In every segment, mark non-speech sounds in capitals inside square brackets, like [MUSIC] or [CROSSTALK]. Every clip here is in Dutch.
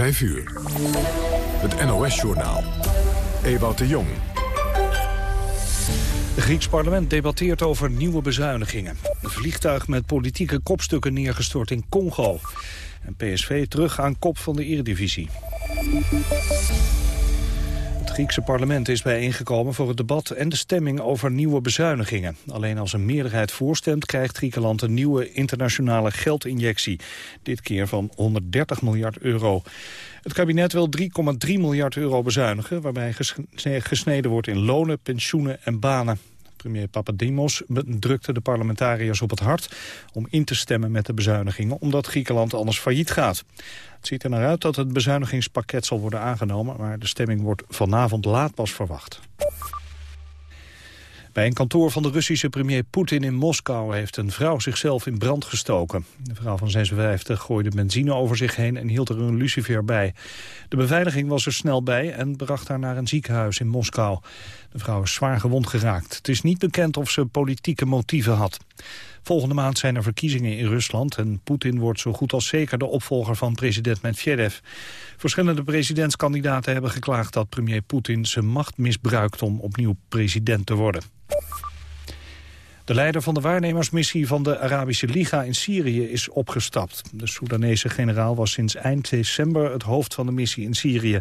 5 uur. Het NOS-journaal. Ewout de Jong. Het Grieks parlement debatteert over nieuwe bezuinigingen. Een vliegtuig met politieke kopstukken neergestort in Congo. En PSV terug aan kop van de eredivisie. Griekse parlement is bijeengekomen voor het debat en de stemming over nieuwe bezuinigingen. Alleen als een meerderheid voorstemt krijgt Griekenland een nieuwe internationale geldinjectie. Dit keer van 130 miljard euro. Het kabinet wil 3,3 miljard euro bezuinigen, waarbij gesneden wordt in lonen, pensioenen en banen. Premier Papadimos drukte de parlementariërs op het hart om in te stemmen met de bezuinigingen, omdat Griekenland anders failliet gaat. Het ziet er naar uit dat het bezuinigingspakket zal worden aangenomen, maar de stemming wordt vanavond laat pas verwacht. Bij een kantoor van de Russische premier Poetin in Moskou heeft een vrouw zichzelf in brand gestoken. De vrouw van 56 gooide benzine over zich heen en hield er een lucifer bij. De beveiliging was er snel bij en bracht haar naar een ziekenhuis in Moskou. De vrouw is zwaar gewond geraakt. Het is niet bekend of ze politieke motieven had. Volgende maand zijn er verkiezingen in Rusland... en Poetin wordt zo goed als zeker de opvolger van president Medvedev. Verschillende presidentskandidaten hebben geklaagd dat premier Poetin zijn macht misbruikt... om opnieuw president te worden. De leider van de waarnemersmissie van de Arabische Liga in Syrië is opgestapt. De Soedanese generaal was sinds eind december het hoofd van de missie in Syrië.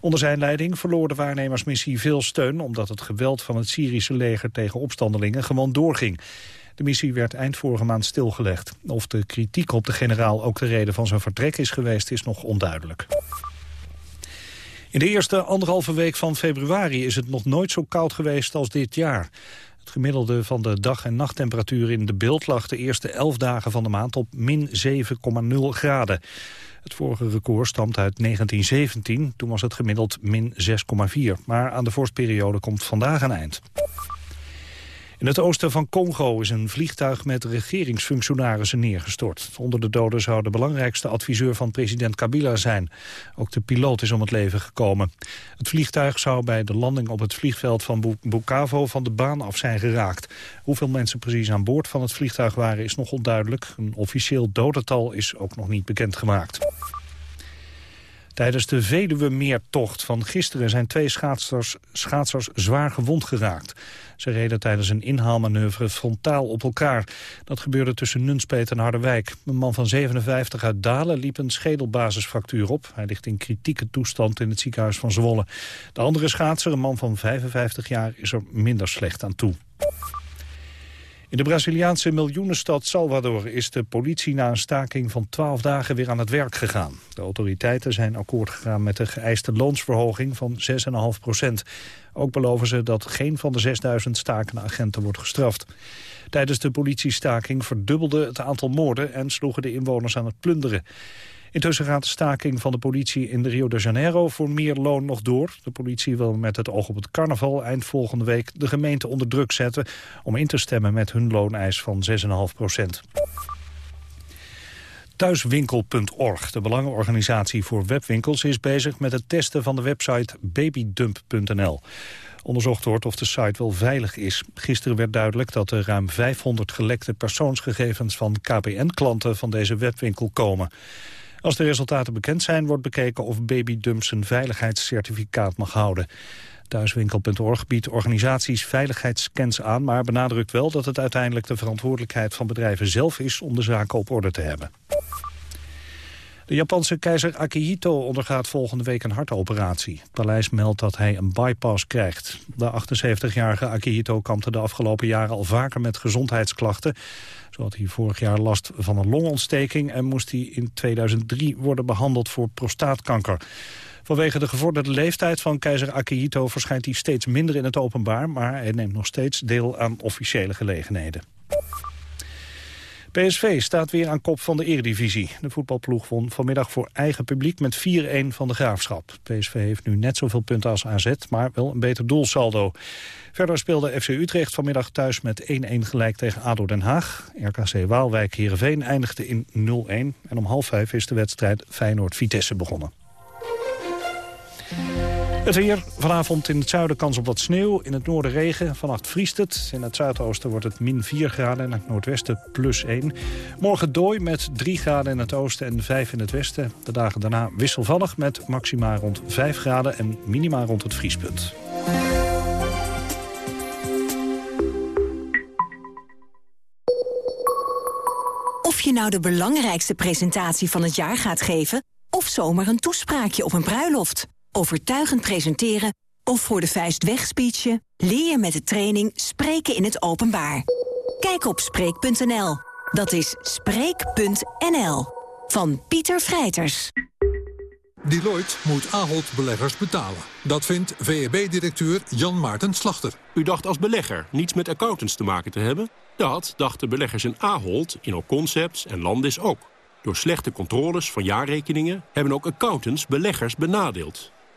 Onder zijn leiding verloor de waarnemersmissie veel steun... omdat het geweld van het Syrische leger tegen opstandelingen gewoon doorging. De missie werd eind vorige maand stilgelegd. Of de kritiek op de generaal ook de reden van zijn vertrek is geweest, is nog onduidelijk. In de eerste anderhalve week van februari is het nog nooit zo koud geweest als dit jaar. Het gemiddelde van de dag- en nachttemperatuur in de beeld lag de eerste elf dagen van de maand op min 7,0 graden. Het vorige record stamt uit 1917, toen was het gemiddeld min 6,4. Maar aan de vorstperiode komt vandaag een eind. In het oosten van Congo is een vliegtuig met regeringsfunctionarissen neergestort. Onder de doden zou de belangrijkste adviseur van president Kabila zijn. Ook de piloot is om het leven gekomen. Het vliegtuig zou bij de landing op het vliegveld van Bukavu van de baan af zijn geraakt. Hoeveel mensen precies aan boord van het vliegtuig waren is nog onduidelijk. Een officieel dodental is ook nog niet bekendgemaakt. Tijdens de Veluwe-meertocht van gisteren zijn twee schaatsers, schaatsers zwaar gewond geraakt. Ze reden tijdens een inhaalmanoeuvre frontaal op elkaar. Dat gebeurde tussen Nunspeet en Harderwijk. Een man van 57 uit Dalen liep een schedelbasisfractuur op. Hij ligt in kritieke toestand in het ziekenhuis van Zwolle. De andere schaatser, een man van 55 jaar, is er minder slecht aan toe. In de Braziliaanse miljoenenstad Salvador is de politie na een staking van 12 dagen weer aan het werk gegaan. De autoriteiten zijn akkoord gegaan met de geëiste loonsverhoging van 6,5 procent. Ook beloven ze dat geen van de 6000 stakende agenten wordt gestraft. Tijdens de politiestaking verdubbelde het aantal moorden en sloegen de inwoners aan het plunderen. Intussen gaat de staking van de politie in Rio de Janeiro voor meer loon nog door. De politie wil met het oog op het carnaval eind volgende week de gemeente onder druk zetten om in te stemmen met hun looneis van 6,5 procent. Thuiswinkel.org, de belangenorganisatie voor webwinkels, is bezig met het testen van de website babydump.nl. Onderzocht wordt of de site wel veilig is. Gisteren werd duidelijk dat er ruim 500 gelekte persoonsgegevens van KPN-klanten van deze webwinkel komen. Als de resultaten bekend zijn, wordt bekeken of Babydump zijn veiligheidscertificaat mag houden. Thuiswinkel.org biedt organisaties veiligheidsscans aan... maar benadrukt wel dat het uiteindelijk de verantwoordelijkheid van bedrijven zelf is... om de zaken op orde te hebben. De Japanse keizer Akihito ondergaat volgende week een hartoperatie. Het paleis meldt dat hij een bypass krijgt. De 78-jarige Akihito kampte de afgelopen jaren al vaker met gezondheidsklachten. Zo had hij vorig jaar last van een longontsteking... en moest hij in 2003 worden behandeld voor prostaatkanker. Vanwege de gevorderde leeftijd van keizer Akihito verschijnt hij steeds minder in het openbaar... maar hij neemt nog steeds deel aan officiële gelegenheden. PSV staat weer aan kop van de eredivisie. De voetbalploeg won vanmiddag voor eigen publiek met 4-1 van de Graafschap. PSV heeft nu net zoveel punten als AZ, maar wel een beter doelsaldo. Verder speelde FC Utrecht vanmiddag thuis met 1-1 gelijk tegen ADO Den Haag. RKC Waalwijk-Heerenveen eindigde in 0-1. En om half vijf is de wedstrijd Feyenoord-Vitesse begonnen. Het weer. Vanavond in het zuiden kans op wat sneeuw. In het noorden regen. Vannacht vriest het. In het zuidoosten wordt het min 4 graden. En in het noordwesten plus 1. Morgen dooi met 3 graden in het oosten en 5 in het westen. De dagen daarna wisselvallig met maxima rond 5 graden en minima rond het vriespunt. Of je nou de belangrijkste presentatie van het jaar gaat geven... of zomaar een toespraakje op een bruiloft. Overtuigend presenteren of voor de vuist wegspeechen... leer je met de training Spreken in het Openbaar. Kijk op Spreek.nl. Dat is Spreek.nl. Van Pieter Vrijters. Deloitte moet Ahold beleggers betalen. Dat vindt VEB-directeur Jan Maarten Slachter. U dacht als belegger niets met accountants te maken te hebben? Dat dachten beleggers in Ahold, in Concepts en Landis ook. Door slechte controles van jaarrekeningen hebben ook accountants beleggers benadeeld.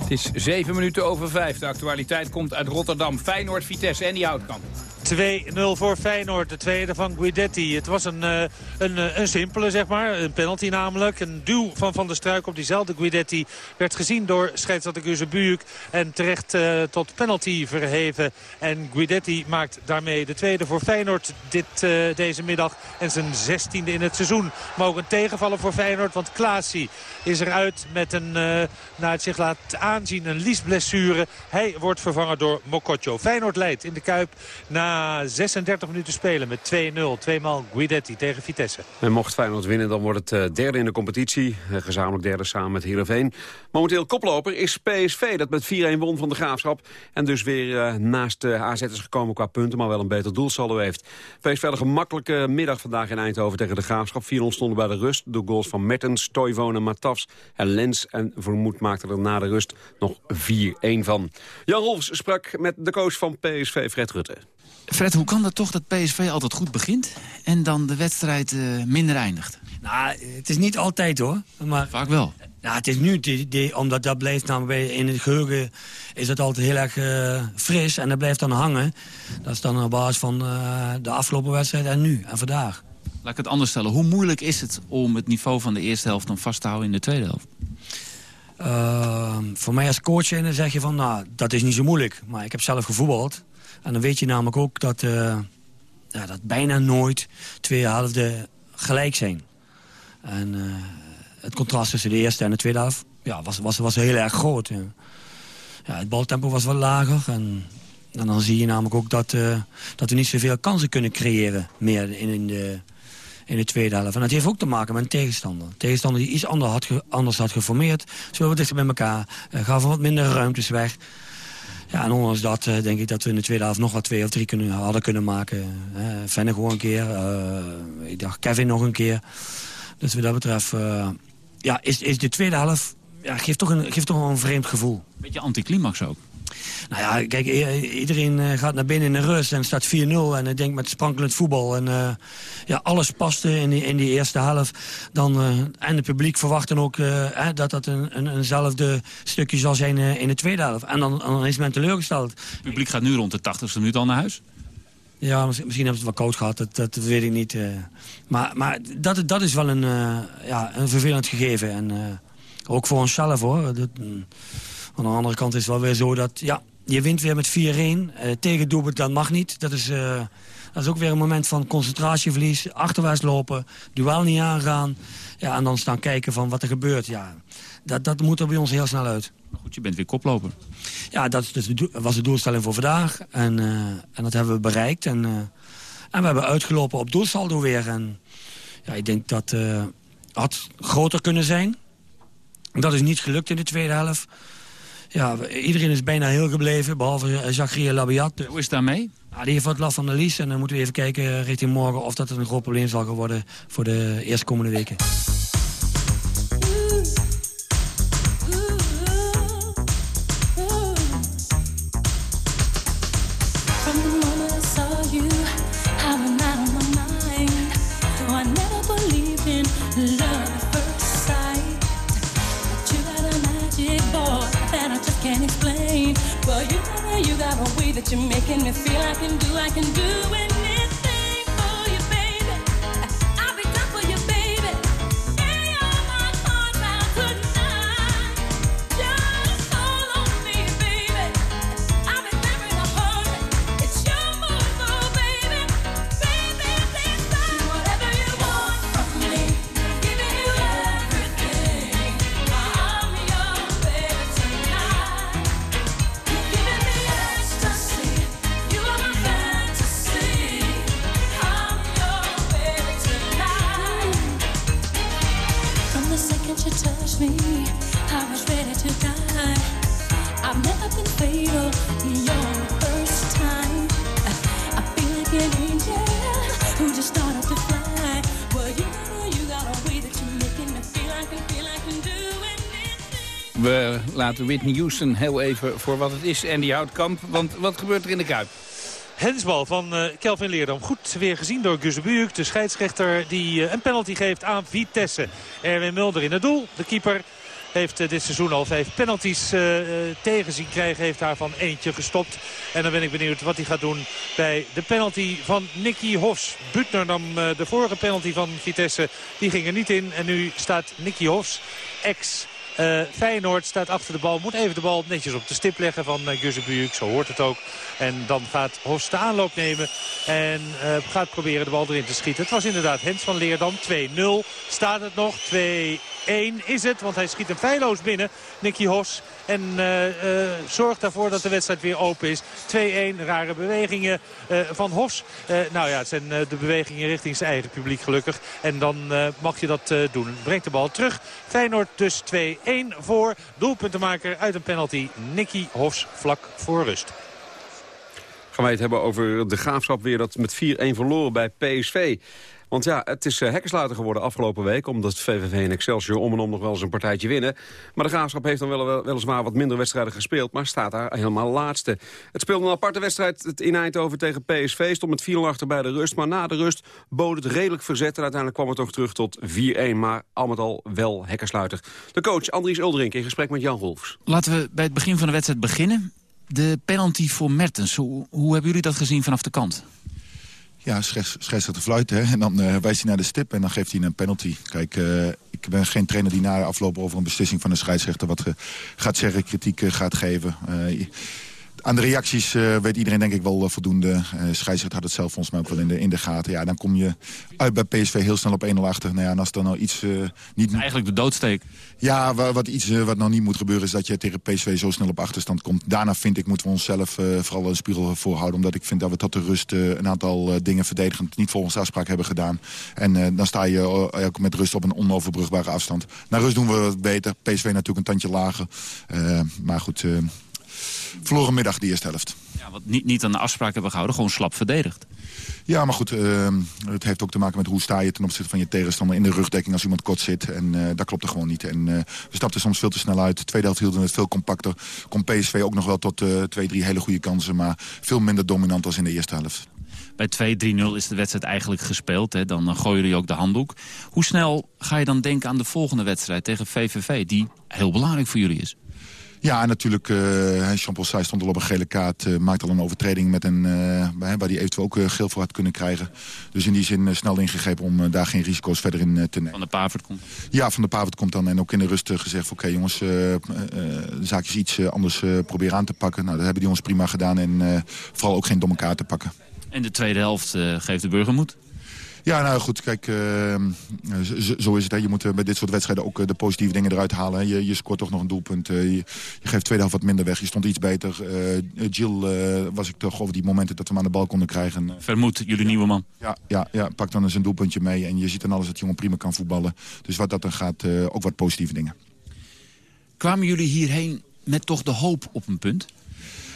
Het is zeven minuten over vijf. De actualiteit komt uit Rotterdam. Feyenoord, Vitesse en die Houtkamp. 2-0 voor Feyenoord, de tweede van Guidetti. Het was een, uh, een, uh, een simpele, zeg maar. Een penalty namelijk. Een duw van Van der Struik op diezelfde Guidetti. Werd gezien door scheidsrechter Buuk. En terecht uh, tot penalty verheven. En Guidetti maakt daarmee de tweede voor Feyenoord dit, deze middag. En zijn zestiende in het seizoen. Maar ook een tegenvaller voor Feyenoord. Want Klaasie is eruit met een, naar het zich laat aanzien, een liesblessure. Hij wordt vervangen door Mokotjo. Feyenoord leidt in de Kuip na 36 minuten spelen met 2-0. Tweemaal Guidetti tegen Vitesse. En mocht Feyenoord winnen, dan wordt het uh, derde in de competitie. Uh, gezamenlijk derde samen met Heerenveen. Momenteel koploper is PSV, dat met 4-1 won van de Graafschap. En dus weer naast de AZ is gekomen qua punten, maar wel een beter doelsaldo heeft. PSV had een gemakkelijke middag vandaag in Eindhoven tegen de Graafschap. 4-0 stonden bij de rust. De goals van Mertens, Toivonen, Matafs en Lens. En Vermoed maakte er na de rust nog 4-1 van. Jan Rolfs sprak met de coach van PSV, Fred Rutte. Fred, hoe kan dat toch dat PSV altijd goed begint... en dan de wedstrijd uh, minder eindigt? Nou, het is niet altijd hoor. Maar, Vaak wel. Nou, het is nu, die, die, omdat dat blijft nou, in het geheugen... is het altijd heel erg uh, fris en dat blijft dan hangen. Dat is dan op basis van uh, de afgelopen wedstrijd en nu en vandaag. Laat ik het anders stellen. Hoe moeilijk is het om het niveau van de eerste helft... dan vast te houden in de tweede helft? Uh, voor mij als coach dan zeg je van, nou, dat is niet zo moeilijk. Maar ik heb zelf gevoetbald. En dan weet je namelijk ook dat, uh, ja, dat bijna nooit twee helften gelijk zijn. En uh, het contrast tussen de eerste en de tweede helft ja, was, was, was heel erg groot. Ja. het baltempo was wat lager. En, en, dan zie je namelijk ook dat, uh, dat we niet zoveel kansen kunnen creëren meer in, in, de, in de tweede helft. En dat heeft ook te maken met een tegenstander. Een tegenstander die iets anders had, anders had geformeerd. Zo wat dichter bij elkaar. Uh, gaven wat minder ruimtes weg. Ja, en ondanks dat uh, denk ik dat we in de tweede helft nog wat twee of drie kunnen, hadden kunnen maken. Uh, Venne gewoon een keer. Ik dacht Kevin nog een keer. Dus wat dat betreft ja, is, is de tweede helft ja, geeft, toch een, geeft toch een vreemd gevoel. Beetje anticlimax ook. Nou ja, kijk, iedereen gaat naar binnen in de rust en staat 4-0. En ik denk met sprankelend voetbal. En uh, ja, alles paste in die, in die eerste helft. Dan, uh, en het publiek verwacht dan ook uh, dat dat een, een, eenzelfde stukje zal zijn in de tweede helft. En dan, dan is men teleurgesteld. Het publiek gaat nu rond de 80ste minuut al naar huis? Ja, misschien, misschien hebben ze het wel koud gehad, dat, dat weet ik niet. maar maar dat, dat is wel een, ja, een vervelend gegeven. En ook voor onszelf hoor. Dat, mm, aan de andere kant is het wel weer zo dat... ja, je wint weer met 4-1. Uh, tegen doelpunt, dat mag niet. Dat is, uh, dat is ook weer een moment van concentratieverlies. Achterwaarts lopen, duel niet aangaan. Ja, en dan staan kijken van wat er gebeurt. Ja, dat, dat moet er bij ons heel snel uit. Goed, je bent weer koploper. Ja, dat dus was de doelstelling voor vandaag. En, uh, en dat hebben we bereikt. En, en we hebben uitgelopen op doelsaldo weer. En ja, ik denk dat had groter kunnen zijn. Dat is niet gelukt in de tweede helft. Ja, iedereen is bijna heel gebleven, behalve Zachary Labiat. Hoe is het daarmee? Ja, die heeft wat last van de lies. En dan moeten we even kijken richting morgen of dat een groot probleem zal worden voor de eerstkomende weken. You're making me feel I can do, I can do it. We laten Whitney Houston heel even voor wat het is. En die houdt kamp, want wat gebeurt er in de Kuip? Hensbal van uh, Kelvin Leerdam. Goed weer gezien door Buuk, de scheidsrechter die uh, een penalty geeft aan Vitesse. Erwin Mulder in het doel. De keeper heeft uh, dit seizoen al vijf penalties tegen zien krijgen. Heeft daarvan eentje gestopt. En dan ben ik benieuwd wat hij gaat doen bij de penalty van Nicky Hofs. Butner nam de vorige penalty van Vitesse. Die ging er niet in. En nu staat Nicky Hofs, ex uh, Feyenoord staat achter de bal. Moet even de bal netjes op de stip leggen van uh, Zo hoort het ook. En dan gaat Horst de aanloop nemen. En uh, gaat proberen de bal erin te schieten. Het was inderdaad Hens van Leerdam. 2-0 staat het nog. 2-1 is het. Want hij schiet hem feilloos binnen. Nicky Hos. En zorgt daarvoor dat de wedstrijd weer open is. 2-1, rare bewegingen van Hofs. nou ja, het zijn de bewegingen richting zijn eigen publiek gelukkig. En dan mag je dat doen. Brengt de bal terug. Feyenoord dus 2-1 voor. Doelpuntenmaker uit een penalty. Nicky Hofs vlak voor rust. Gaan wij het hebben over de graafschap weer dat met 4-1 verloren bij PSV. Want ja, het is uh, hekkensluiter geworden afgelopen week... omdat VVV en Excelsior om en om nog wel eens een partijtje winnen. Maar de Graafschap heeft dan wel, weliswaar wat minder wedstrijden gespeeld... maar staat daar helemaal laatste. Het speelde een aparte wedstrijd in Eindhoven tegen PSV. Stond met 4-0 achter bij de rust. Maar na de rust bood het redelijk verzet. En uiteindelijk kwam het toch terug tot 4-1. Maar al met al wel hekkensluiter. De coach Andries Uldrink in gesprek met Jan Rolfs. Laten we bij het begin van de wedstrijd beginnen. De penalty voor Mertens, hoe, hoe hebben jullie dat gezien vanaf de kant? Ja, scheidsrechter fluit. Hè? En dan uh, wijst hij naar de stip en dan geeft hij een penalty. Kijk, uh, ik ben geen trainer die na afloop over een beslissing van de scheidsrechter... wat uh, gaat zeggen, kritiek gaat geven. Aan de reacties uh, weet iedereen denk ik wel uh, voldoende. Uh, scheidsrechter had het zelf volgens mij ook wel in de, in de gaten. Ja, dan kom je uit bij PSV heel snel op 1-0 achter. Nou ja, en als dan nou iets... niet... Eigenlijk de doodsteek. Ja, wat, iets wat nou niet moet gebeuren is dat je tegen PSV zo snel op achterstand komt. Daarna vind ik moeten we onszelf vooral een spiegel voorhouden. Omdat ik vind dat we tot de rust een aantal dingen verdedigend niet volgens afspraak hebben gedaan. En dan sta je ook met rust op een onoverbrugbare afstand. Na rust doen we het beter. PSV natuurlijk een tandje lager. maar goed verloren middag de eerste helft. Ja, wat niet, niet aan de afspraak hebben gehouden, gewoon slap verdedigd. Ja, maar goed, uh, het heeft ook te maken met hoe sta je ten opzichte van je tegenstander in de rugdekking als iemand kort zit. En uh, dat klopt er gewoon niet. En uh, we stapten soms veel te snel uit. De tweede helft hielden we het veel compacter. Komt PSV ook nog wel tot twee, drie hele goede kansen, maar veel minder dominant als in de eerste helft. Bij 2-3-0 is de wedstrijd eigenlijk gespeeld. Hè? Dan gooien jullie ook de handdoek. Hoe snel ga je dan denken aan de volgende wedstrijd tegen VVV... die heel belangrijk voor jullie is? Ja, en natuurlijk, uh, Jean-Paul stond al op een gele kaart. Uh, maakt al een overtreding met een, uh, waar hij eventueel ook geel voor had kunnen krijgen. Dus in die zin snel ingegrepen om daar geen risico's verder in te nemen. Van de Pavert komt? Ja, van de Pavert komt dan. En ook in de rust gezegd, oké jongens, de zaakjes iets anders proberen aan te pakken. Nou, dat hebben die jongens prima gedaan. En vooral ook geen domme kaart te pakken. En de tweede helft geeft de burger moed? Ja, nou goed, kijk, uh, zo, zo, is het. Hè. Je moet uh, bij dit soort wedstrijden ook uh, de positieve dingen eruit halen. Je, je, scoort toch nog een doelpunt. Je, je, geeft tweede helft wat minder weg. Je stond iets beter. Jill was ik toch over die momenten dat we hem aan de bal konden krijgen. Vermoed, jullie nieuwe man. Ja, ja, ja, pak dan eens een doelpuntje mee. En je ziet dan alles dat jongen prima kan voetballen. Dus wat dat dan gaat, ook wat positieve dingen. Kwamen jullie hierheen met toch de hoop op een punt?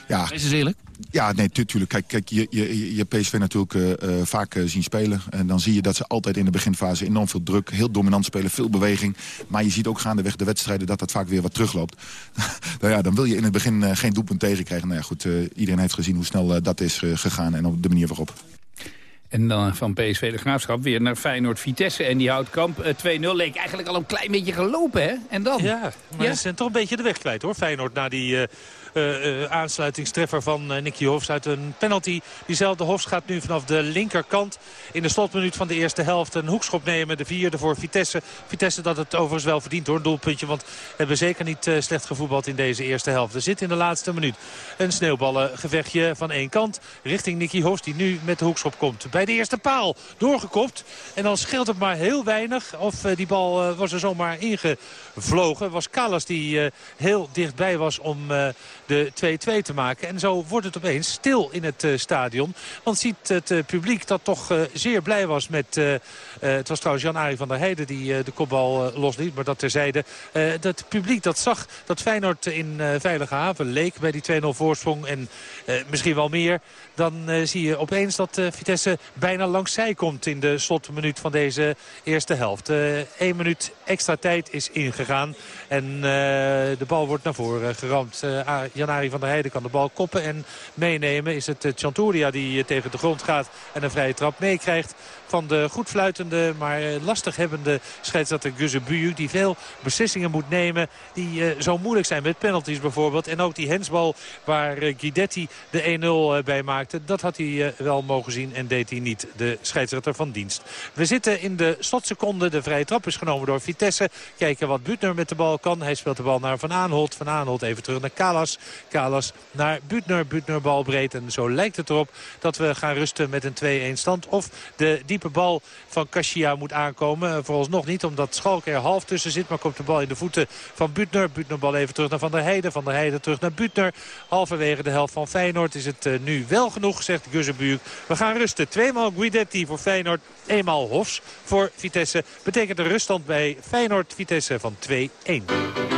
Ja. Wees eens eerlijk. Ja, nee, natuurlijk. Kijk, kijk je, je, je PSV natuurlijk uh, vaak uh, zien spelen. En dan zie je dat ze altijd in de beginfase enorm veel druk, heel dominant spelen, veel beweging. Maar je ziet ook gaandeweg de wedstrijden dat dat vaak weer wat terugloopt. [LAUGHS] nou ja, dan wil je in het begin uh, geen doelpunt tegenkrijgen. Nou ja, goed, iedereen heeft gezien hoe snel dat is gegaan en op de manier waarop. En dan van PSV de Graafschap weer naar Feyenoord-Vitesse. En die houdt kamp 2-0. Leek eigenlijk al een klein beetje gelopen, hè? En dan? Ja, maar ja? ze zijn toch een beetje de weg kwijt, hoor. Feyenoord na die... Uh, uh, aansluitingstreffer van uh, Nicky Hofs uit een penalty. Diezelfde Hofs gaat nu vanaf de linkerkant in de slotminuut van de eerste helft een hoekschop nemen. De vierde voor Vitesse. Vitesse dat het overigens wel verdient hoor, een doelpuntje. Want hebben zeker niet slecht gevoetbald in deze eerste helft. Er zit in de laatste minuut een sneeuwballengevechtje van één kant richting Nicky Hofs. Die nu met de hoekschop komt. Bij de eerste paal doorgekopt. En dan scheelt het maar heel weinig of die bal was er zomaar ingevlogen. Was Kalas die heel dichtbij was om de 2-2 te maken. En zo wordt het opeens stil in het uh, stadion. Want ziet het uh, publiek dat toch uh, zeer blij was met... het was trouwens Jan-Arie van der Heijden die de kopbal losliet. Maar dat terzijde. dat publiek dat zag dat Feyenoord in veilige haven leek bij die 2-0 voorsprong. En misschien wel meer. Dan zie je opeens dat Vitesse bijna langs zij komt in de slotminuut van deze eerste helft. Eén minuut extra tijd is ingegaan. En de bal wordt naar voren geramd. Janari van der Heijden kan de bal koppen en meenemen. Is het Chanturia die tegen de grond gaat en een vrije trap meekrijgt van de goed fluitende, maar lastig hebbende scheidsrechter Guzebuju. Die veel beslissingen moet nemen die uh, zo moeilijk zijn met penalties bijvoorbeeld. En ook die hensbal waar uh, Guidetti de 1-0 bij maakte. Dat had hij wel mogen zien en deed hij niet, de scheidsrechter van dienst. We zitten in de slotseconde. De vrije trap is genomen door Vitesse. Kijken wat Butner met de bal kan. Hij speelt de bal naar Van Aanholt. Van Aanholt even terug naar Kalas. Kalas naar Butner. Butner bal breed. En zo lijkt het erop dat we gaan rusten met een 2-1 stand. Of de diepe bal van Kashia moet aankomen. Vooralsnog niet, omdat Schalk er half tussen zit. Maar komt de bal in de voeten van Butner. Butner bal even terug naar Van der Heijden. Van der Heijden terug naar Butner. Halverwege de helft van Feyenoord is het uh, nu wel genoeg, zegt Guzzebuurk. We gaan rusten. Tweemaal Guidetti voor Feyenoord. Eenmaal Hofs voor Vitesse. Betekent een ruststand bij Feyenoord-Vitesse van 2-1.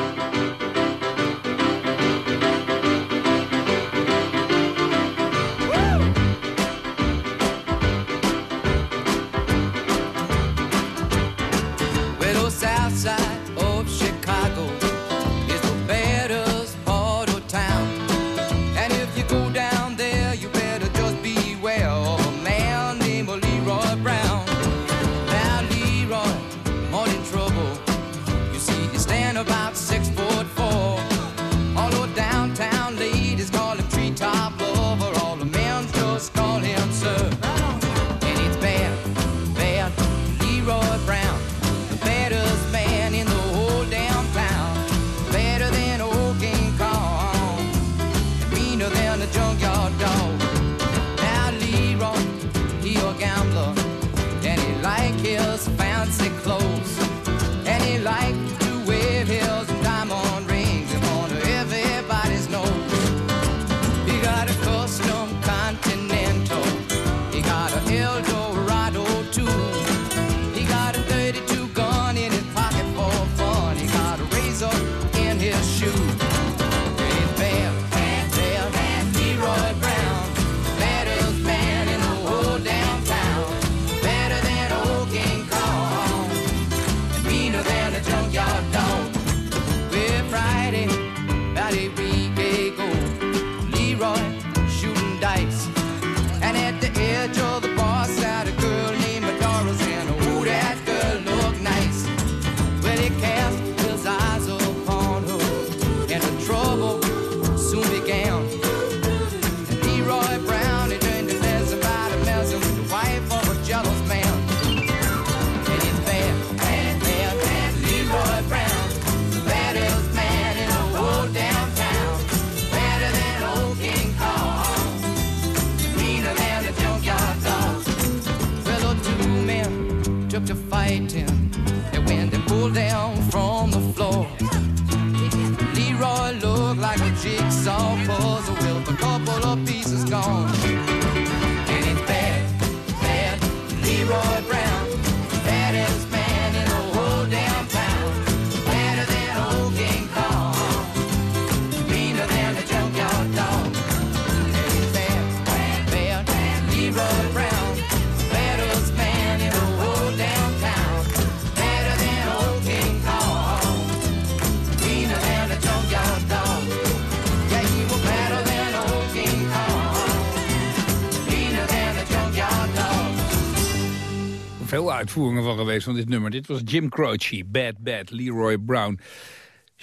Uitvoeringen van geweest van dit nummer. Dit was Jim Croce, Bad Bad, Leroy Brown.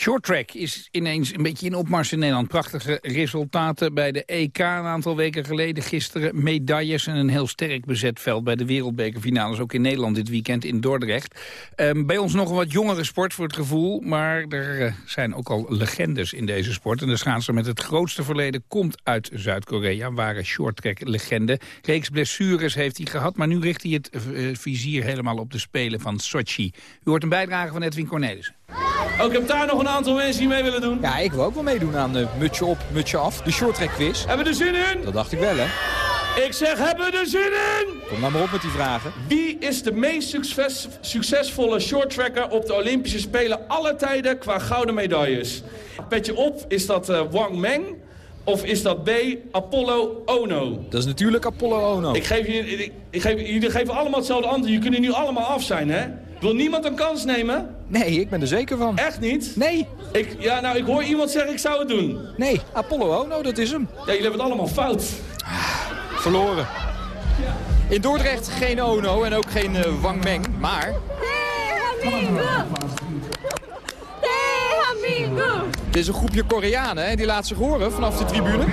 Short track is ineens een beetje in opmars in Nederland. Prachtige resultaten bij de EK een aantal weken geleden. Gisteren medailles en een heel sterk bezet veld bij de wereldbekerfinales. Ook in Nederland dit weekend in Dordrecht. Ehm, bij ons nog een wat jongere sport voor het gevoel. Maar er eh, zijn ook al legendes in deze sport. En de schaatser met het grootste verleden komt uit Zuid-Korea. Waren short track legende. Reeks blessures heeft hij gehad. Maar nu richt hij het eh, vizier helemaal op de Spelen van Sochi. U hoort een bijdrage van Edwin Cornelissen. Ook heb daar nog een aantal mensen die mee willen doen. Ja, ik wil ook wel meedoen aan de mutsje op, mutsje af. De shorttrack quiz. Hebben we er zin in? Dat dacht ik wel, hè? Ik zeg, hebben we er zin in? Kom nou maar op met die vragen. Wie is de meest succes, succesvolle shorttracker op de Olympische Spelen aller tijden qua gouden medailles? Petje op, is dat eh, Wang Meng of is dat B, Apollo Ono? Dat is natuurlijk Apollo Ono. Ik geef jullie, ik, ik geef, jullie geven allemaal hetzelfde antwoord. Je kunnen nu allemaal af zijn, hè? Wil niemand een kans nemen? Nee, ik ben er zeker van. Echt niet? Nee. Ik, ja, nou, ik hoor iemand zeggen ik zou het doen. Nee, Apollo Ono, dat is hem. Ja, jullie hebben het allemaal fout. Verloren. In Dordrecht geen Ono en ook geen eh, Wang Meng, maar... Dit is een groepje Koreanen en die laat zich horen vanaf de tribune.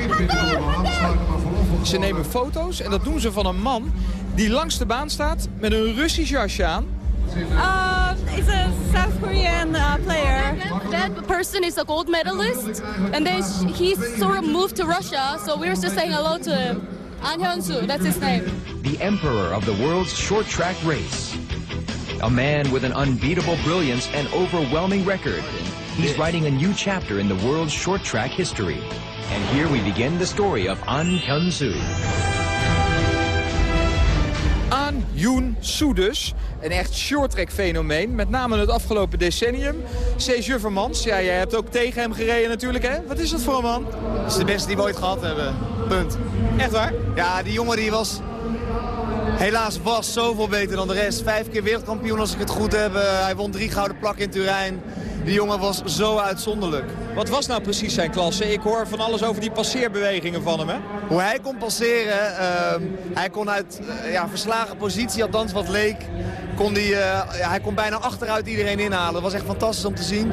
Ze nemen foto's en dat doen ze van een man die langs de baan staat met een Russisch jasje aan. Um, it's a South Korean uh, player. That person is a gold medalist, and then he sort of moved to Russia, so we were just saying hello to him. An Hyun-soo, that's his name. the emperor of the world's short track race. A man with an unbeatable brilliance and overwhelming record. He's writing a new chapter in the world's short track history. And here we begin the story of An Hyun-soo. An Yoon Soo dus. Een echt shorttrack fenomeen, met name het afgelopen decennium. C. Juffermans, ja, jij hebt ook tegen hem gereden natuurlijk, hè? Wat is dat voor een man? Dat is de beste die we ooit gehad hebben. Punt. Echt waar? Ja, die jongen die was... Helaas was zoveel beter dan de rest. Vijf keer wereldkampioen als ik het goed heb. Eh, hij won drie gouden plakken in Turijn. Die jongen was zo uitzonderlijk. Wat was nou precies zijn klasse? Ik hoor van alles over die passeerbewegingen van hem, hè? Hoe hij kon passeren, ehm, hij kon uit eh, ja, verslagen positie, althans wat leek, kon die, eh, ja, hij kon bijna achteruit iedereen inhalen. Dat was echt fantastisch om te zien.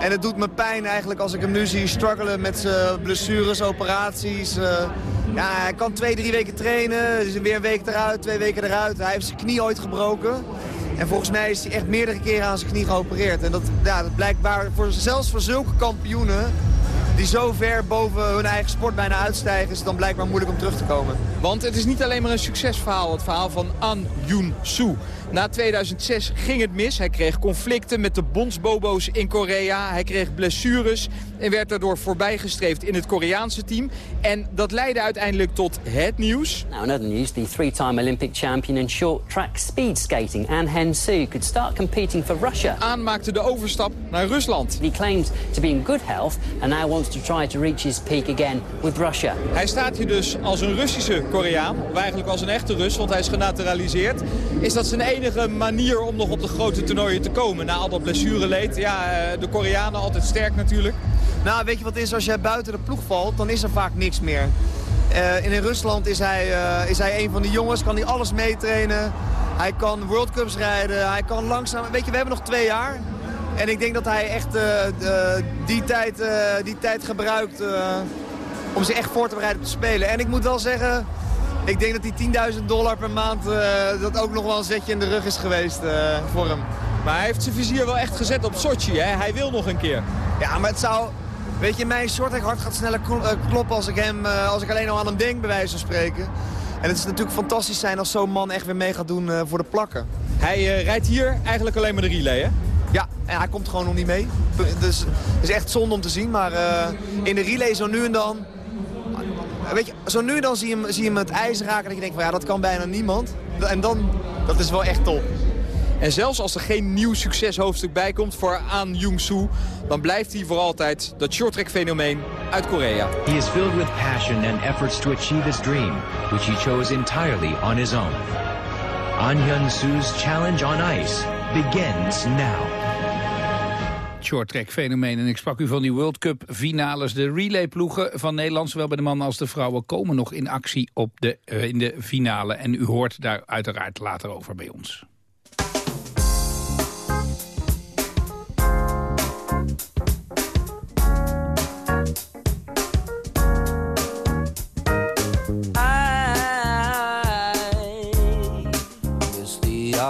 En het doet me pijn eigenlijk als ik hem nu zie struggelen met zijn blessures, operaties. Ja, hij kan twee, drie weken trainen, dus weer een week eruit, twee weken eruit. Hij heeft zijn knie ooit gebroken. En volgens mij is hij echt meerdere keren aan zijn knie geopereerd. En dat, ja, dat blijkbaar, voor, zelfs voor zulke kampioenen die zo ver boven hun eigen sport bijna uitstijgen... is het dan blijkbaar moeilijk om terug te komen. Want het is niet alleen maar een succesverhaal, het verhaal van An Yoon Soo. Na 2006 ging het mis. Hij kreeg conflicten met de bondsbobo's in Korea. Hij kreeg blessures en werd daardoor voorbijgestreefd in het Koreaanse team. En dat leidde uiteindelijk tot het nieuws. Now, in other news, the three-time Olympic champion in short track speed skating, An Hen-soo, could start competing for Russia. An maakte de overstap naar Rusland. He claimed to be in good health and now wants to try to reach his peak again with Russia. Hij staat hier dus als een Russische Koreaan, of eigenlijk als een echte Rus, want hij is genaturaliseerd. Is dat zijn enige manier om nog op de grote toernooien te komen? Na al dat blessureleed, ja, eh, de Koreanen altijd sterk natuurlijk. Nou, weet je wat is? Als jij buiten de ploeg valt, dan is er vaak niks meer. Eh, in Rusland is hij, eh, is hij een van die jongens, kan hij alles meetrainen. Hij kan World Cups rijden, hij kan langzaam... Weet je, we hebben nog twee jaar. En ik denk dat hij echt de- die, tijd, die tijd gebruikt om zich echt voor te bereiden op te spelen. En ik moet wel zeggen, ik denk dat die 10.000 dollar per maand... eh, dat ook nog wel een zetje in de rug is geweest eh, voor hem. Maar hij heeft zijn vizier wel echt gezet op Sochi, hè? Hij wil nog een keer. Ja, maar het zou... Weet je, mijn shorttrack hart gaat sneller eh, kloppen als ik, hem, als ik alleen al aan hem denk, bij wijze van spreken. En het is natuurlijk fantastisch zijn als zo'n man echt weer mee gaat doen voor de plakken. Hij rijdt hier eigenlijk alleen maar de relay, hè? Ja, en hij komt gewoon nog niet mee. Dus het is echt zonde om te zien. Maar in de relay zo nu en dan... Weet je, zo nu en dan zie je, hem, zie je hem het ijs raken. Dat je denkt van ja, dat kan bijna niemand. En dan, dat is wel echt top. En zelfs als er geen nieuw succeshoofdstuk bij komt voor An Jung-soo... dan blijft hij voor altijd dat shorttrack fenomeen uit Korea. He is filled with passion and efforts to achieve his dream, which he chose entirely on his own. An Hyun-soo's challenge on ice begins now. Shorttrack fenomeen. En ik sprak u van die World Cup finales. De relayploegen van Nederland, zowel bij de mannen als de vrouwen... komen nog in actie op de, eh, in de finale. En u hoort daar uiteraard later over bij ons.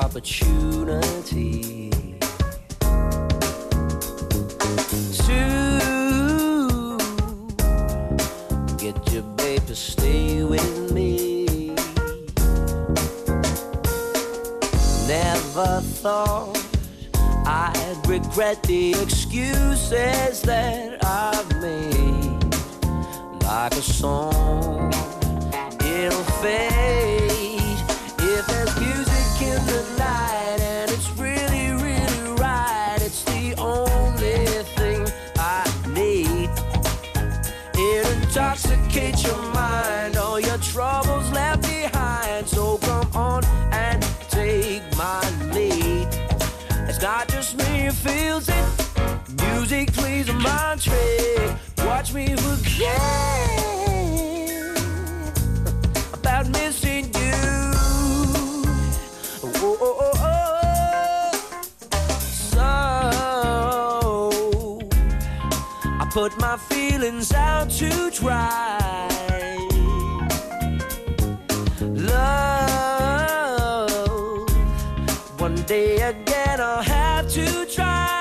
Opportunity stay with me. Never thought I'd regret the excuses that I've made. Like a song, it'll fade if there's feels it. Music plays a mind trick. Watch me forget about missing you. Oh, oh, oh, oh. So I put my feelings out to dry. Love, one day I'll shine.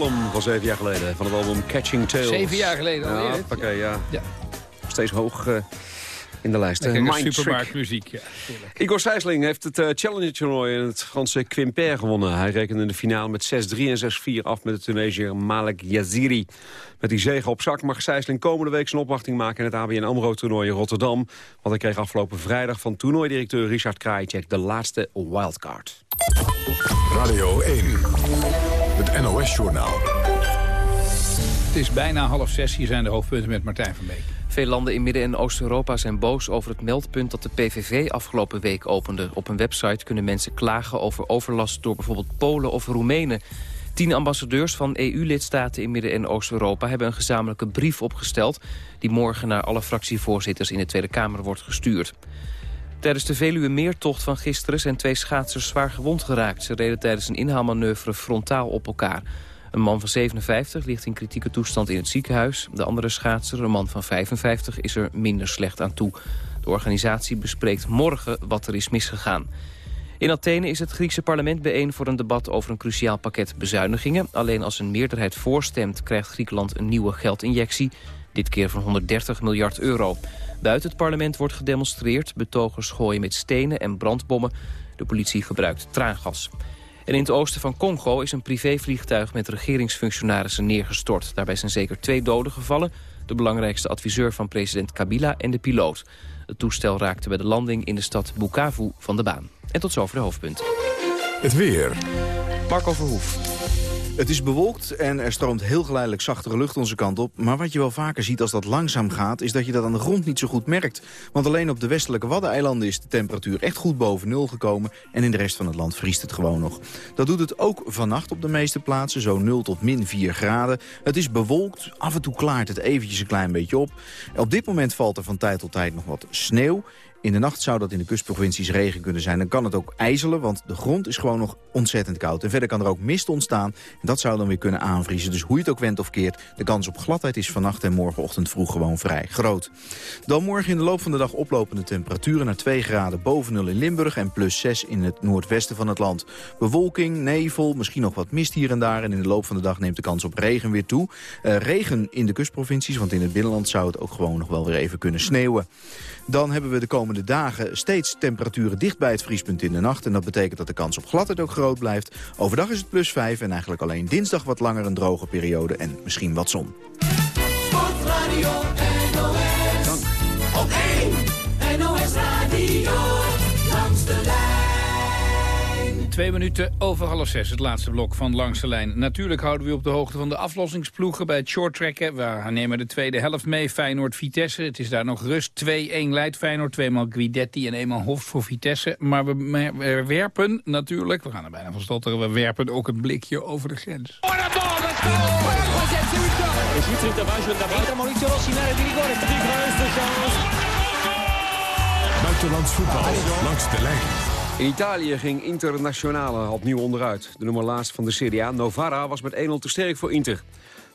Van zeven jaar geleden, van het album Catching Tales. Zeven jaar geleden alweer, Ja, pakken, ja. Ja. Steeds hoog. eh, in de lijst. Supermarktmuziek, ja. Igor Sijsling heeft het uh, Challenger-toernooi in het Franse Quimper gewonnen. Hij rekende in de finale met 6-3 en 6-4 af met de Tunesiër Malek Yaziri. Met die zege op zak mag Sijsling komende week zijn opwachting maken... in het ABN AMRO-toernooi in Rotterdam. Want hij kreeg afgelopen vrijdag van toernooidirecteur Richard Krajicek... de laatste wildcard. Radio 1, het NOS-journaal. Het is bijna half zes. Hier zijn de hoofdpunten met Martijn van Beek. Veel landen in Midden- en Oost-Europa zijn boos over het meldpunt dat de PVV afgelopen week opende. Op een website kunnen mensen klagen over overlast door bijvoorbeeld Polen of Roemenen. Tien ambassadeurs van EU-lidstaten in Midden- en Oost-Europa hebben een gezamenlijke brief opgesteld... die morgen naar alle fractievoorzitters in de Tweede Kamer wordt gestuurd. Tijdens de Veluwe-meertocht van gisteren zijn twee schaatsers zwaar gewond geraakt. Ze reden tijdens een inhaalmanoeuvre frontaal op elkaar. Een man van 57 ligt in kritieke toestand in het ziekenhuis. De andere schaatser, een man van 55, is er minder slecht aan toe. De organisatie bespreekt morgen wat er is misgegaan. In Athene is het Griekse parlement bijeen voor een debat over een cruciaal pakket bezuinigingen. Alleen als een meerderheid voorstemt krijgt Griekenland een nieuwe geldinjectie. Dit keer van 130 miljard euro. Buiten het parlement wordt gedemonstreerd. Betogers gooien met stenen en brandbommen. De politie gebruikt traangas. En in het oosten van Congo is een privévliegtuig met regeringsfunctionarissen neergestort. Daarbij zijn zeker twee doden gevallen. De belangrijkste adviseur van president Kabila en de piloot. Het toestel raakte bij de landing in de stad Bukavu van de baan. En tot zover de hoofdpunten. Het weer. Marco Verhoef. Het is bewolkt en er stroomt heel geleidelijk zachtere lucht onze kant op. Maar wat je wel vaker ziet als dat langzaam gaat... is dat je dat aan de grond niet zo goed merkt. Want alleen op de westelijke Waddeneilanden is de temperatuur echt goed boven nul gekomen... en in de rest van het land vriest het gewoon nog. Dat doet het ook vannacht op de meeste plaatsen, zo 0 tot min 4 graden. Het is bewolkt, af en toe klaart het eventjes een klein beetje op. Op dit moment valt er van tijd tot tijd nog wat sneeuw. In de nacht zou dat in de kustprovincies regen kunnen zijn. Dan kan het ook ijzelen, want de grond is gewoon nog ontzettend koud. En verder kan er ook mist ontstaan. En dat zou dan weer kunnen aanvriezen. Dus hoe je het ook wendt of keert, de kans op gladheid is vannacht en morgenochtend vroeg gewoon vrij groot. Dan morgen in de loop van de dag oplopende temperaturen naar 2 graden boven nul in Limburg en plus 6 in het noordwesten van het land. Bewolking, nevel, misschien nog wat mist hier en daar. En in de loop van de dag neemt de kans op regen weer toe. Uh, regen in de kustprovincies, want in het binnenland zou het ook gewoon nog wel weer even kunnen sneeuwen. Dan hebben we de komende dagen steeds temperaturen dicht bij het vriespunt in de nacht. En dat betekent dat de kans op gladheid ook groot blijft. Overdag is het plus 5 en eigenlijk alleen dinsdag wat langer een droge periode en misschien wat zon. Sportradio NOS. Op 1 NOS Radio. Twee minuten over half zes, het laatste blok van Langs de Lijn. Natuurlijk houden we op de hoogte van de aflossingsploegen bij het shorttracken. We nemen de tweede helft mee, Feyenoord-Vitesse. Het is daar nog rust, 2-1 leidt Feyenoord, tweemaal Guidetti en eenmaal Hoft voor Vitesse. Maar we, we werpen natuurlijk, we gaan er bijna van stotteren, we werpen ook een blikje over de grens. Buitenlands voetbal langs de lijn. In Italië ging Internationale opnieuw onderuit. De nummer laatst van de Serie A, Novara, was met 1-0 te sterk voor Inter.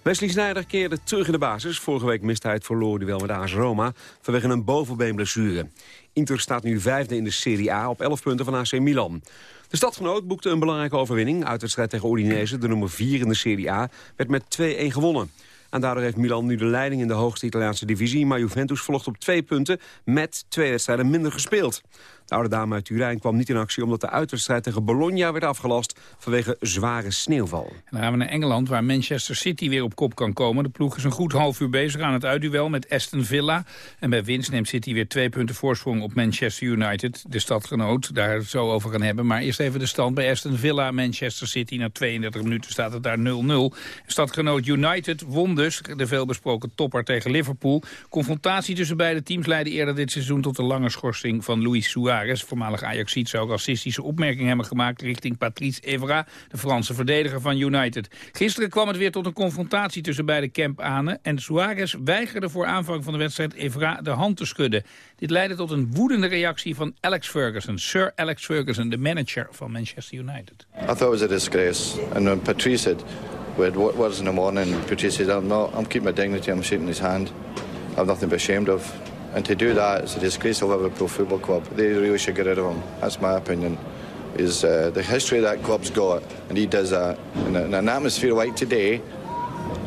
Wesley Sneijder keerde terug in de basis. Vorige week miste hij het verloren duel met AS Roma... vanwege een bovenbeenblessure. Inter staat nu vijfde in de Serie A op 11 punten van AC Milan. De stadgenoot boekte een belangrijke overwinning. Uit tegen Udinese, de nummer 4 in de Serie A, werd met 2-1 gewonnen. En daardoor heeft Milan nu de leiding in de hoogste Italiaanse divisie. Maar Juventus volgt op twee punten met twee wedstrijden minder gespeeld. De oude dame uit Turijn kwam niet in actie omdat de uitwedstrijd tegen Bologna werd afgelast vanwege zware sneeuwval. En dan gaan we naar Engeland waar Manchester City weer op kop kan komen. De ploeg is een goed half uur bezig aan het uitduel met Aston Villa. En bij winst neemt City weer twee punten voorsprong op Manchester United. De stadgenoot, daar het zo over gaan hebben. Maar eerst even de stand bij Aston Villa, Manchester City. Na 32 minuten staat het daar 0-0. Stadgenoot United won dus de veelbesproken topper tegen Liverpool. Confrontatie tussen beide teams leidde eerder dit seizoen tot een lange schorsing van Luis Suarez. Voormalig Ajaxiet zou racistische opmerkingen hebben gemaakt richting Patrice Evra, de Franse verdediger van United. Gisteren kwam het weer tot een confrontatie tussen beide campanen en Suarez weigerde voor aanvang van de wedstrijd Evra de hand te schudden. Dit leidde tot een woedende reactie van Alex Ferguson, Sir Alex Ferguson, de manager van Manchester United. I thought it was a disgrace. And when Patrice said, we had words in the morning, Patrice said, I'm, not, I'm keeping my dignity, I'm shaking his hand. I have nothing be ashamed of. And to do that, it's a disgrace to Liverpool Football Club. They really should get rid of him. That's my opinion. Is uh, the history that club's got, and he does that. In, a, in an atmosphere like today,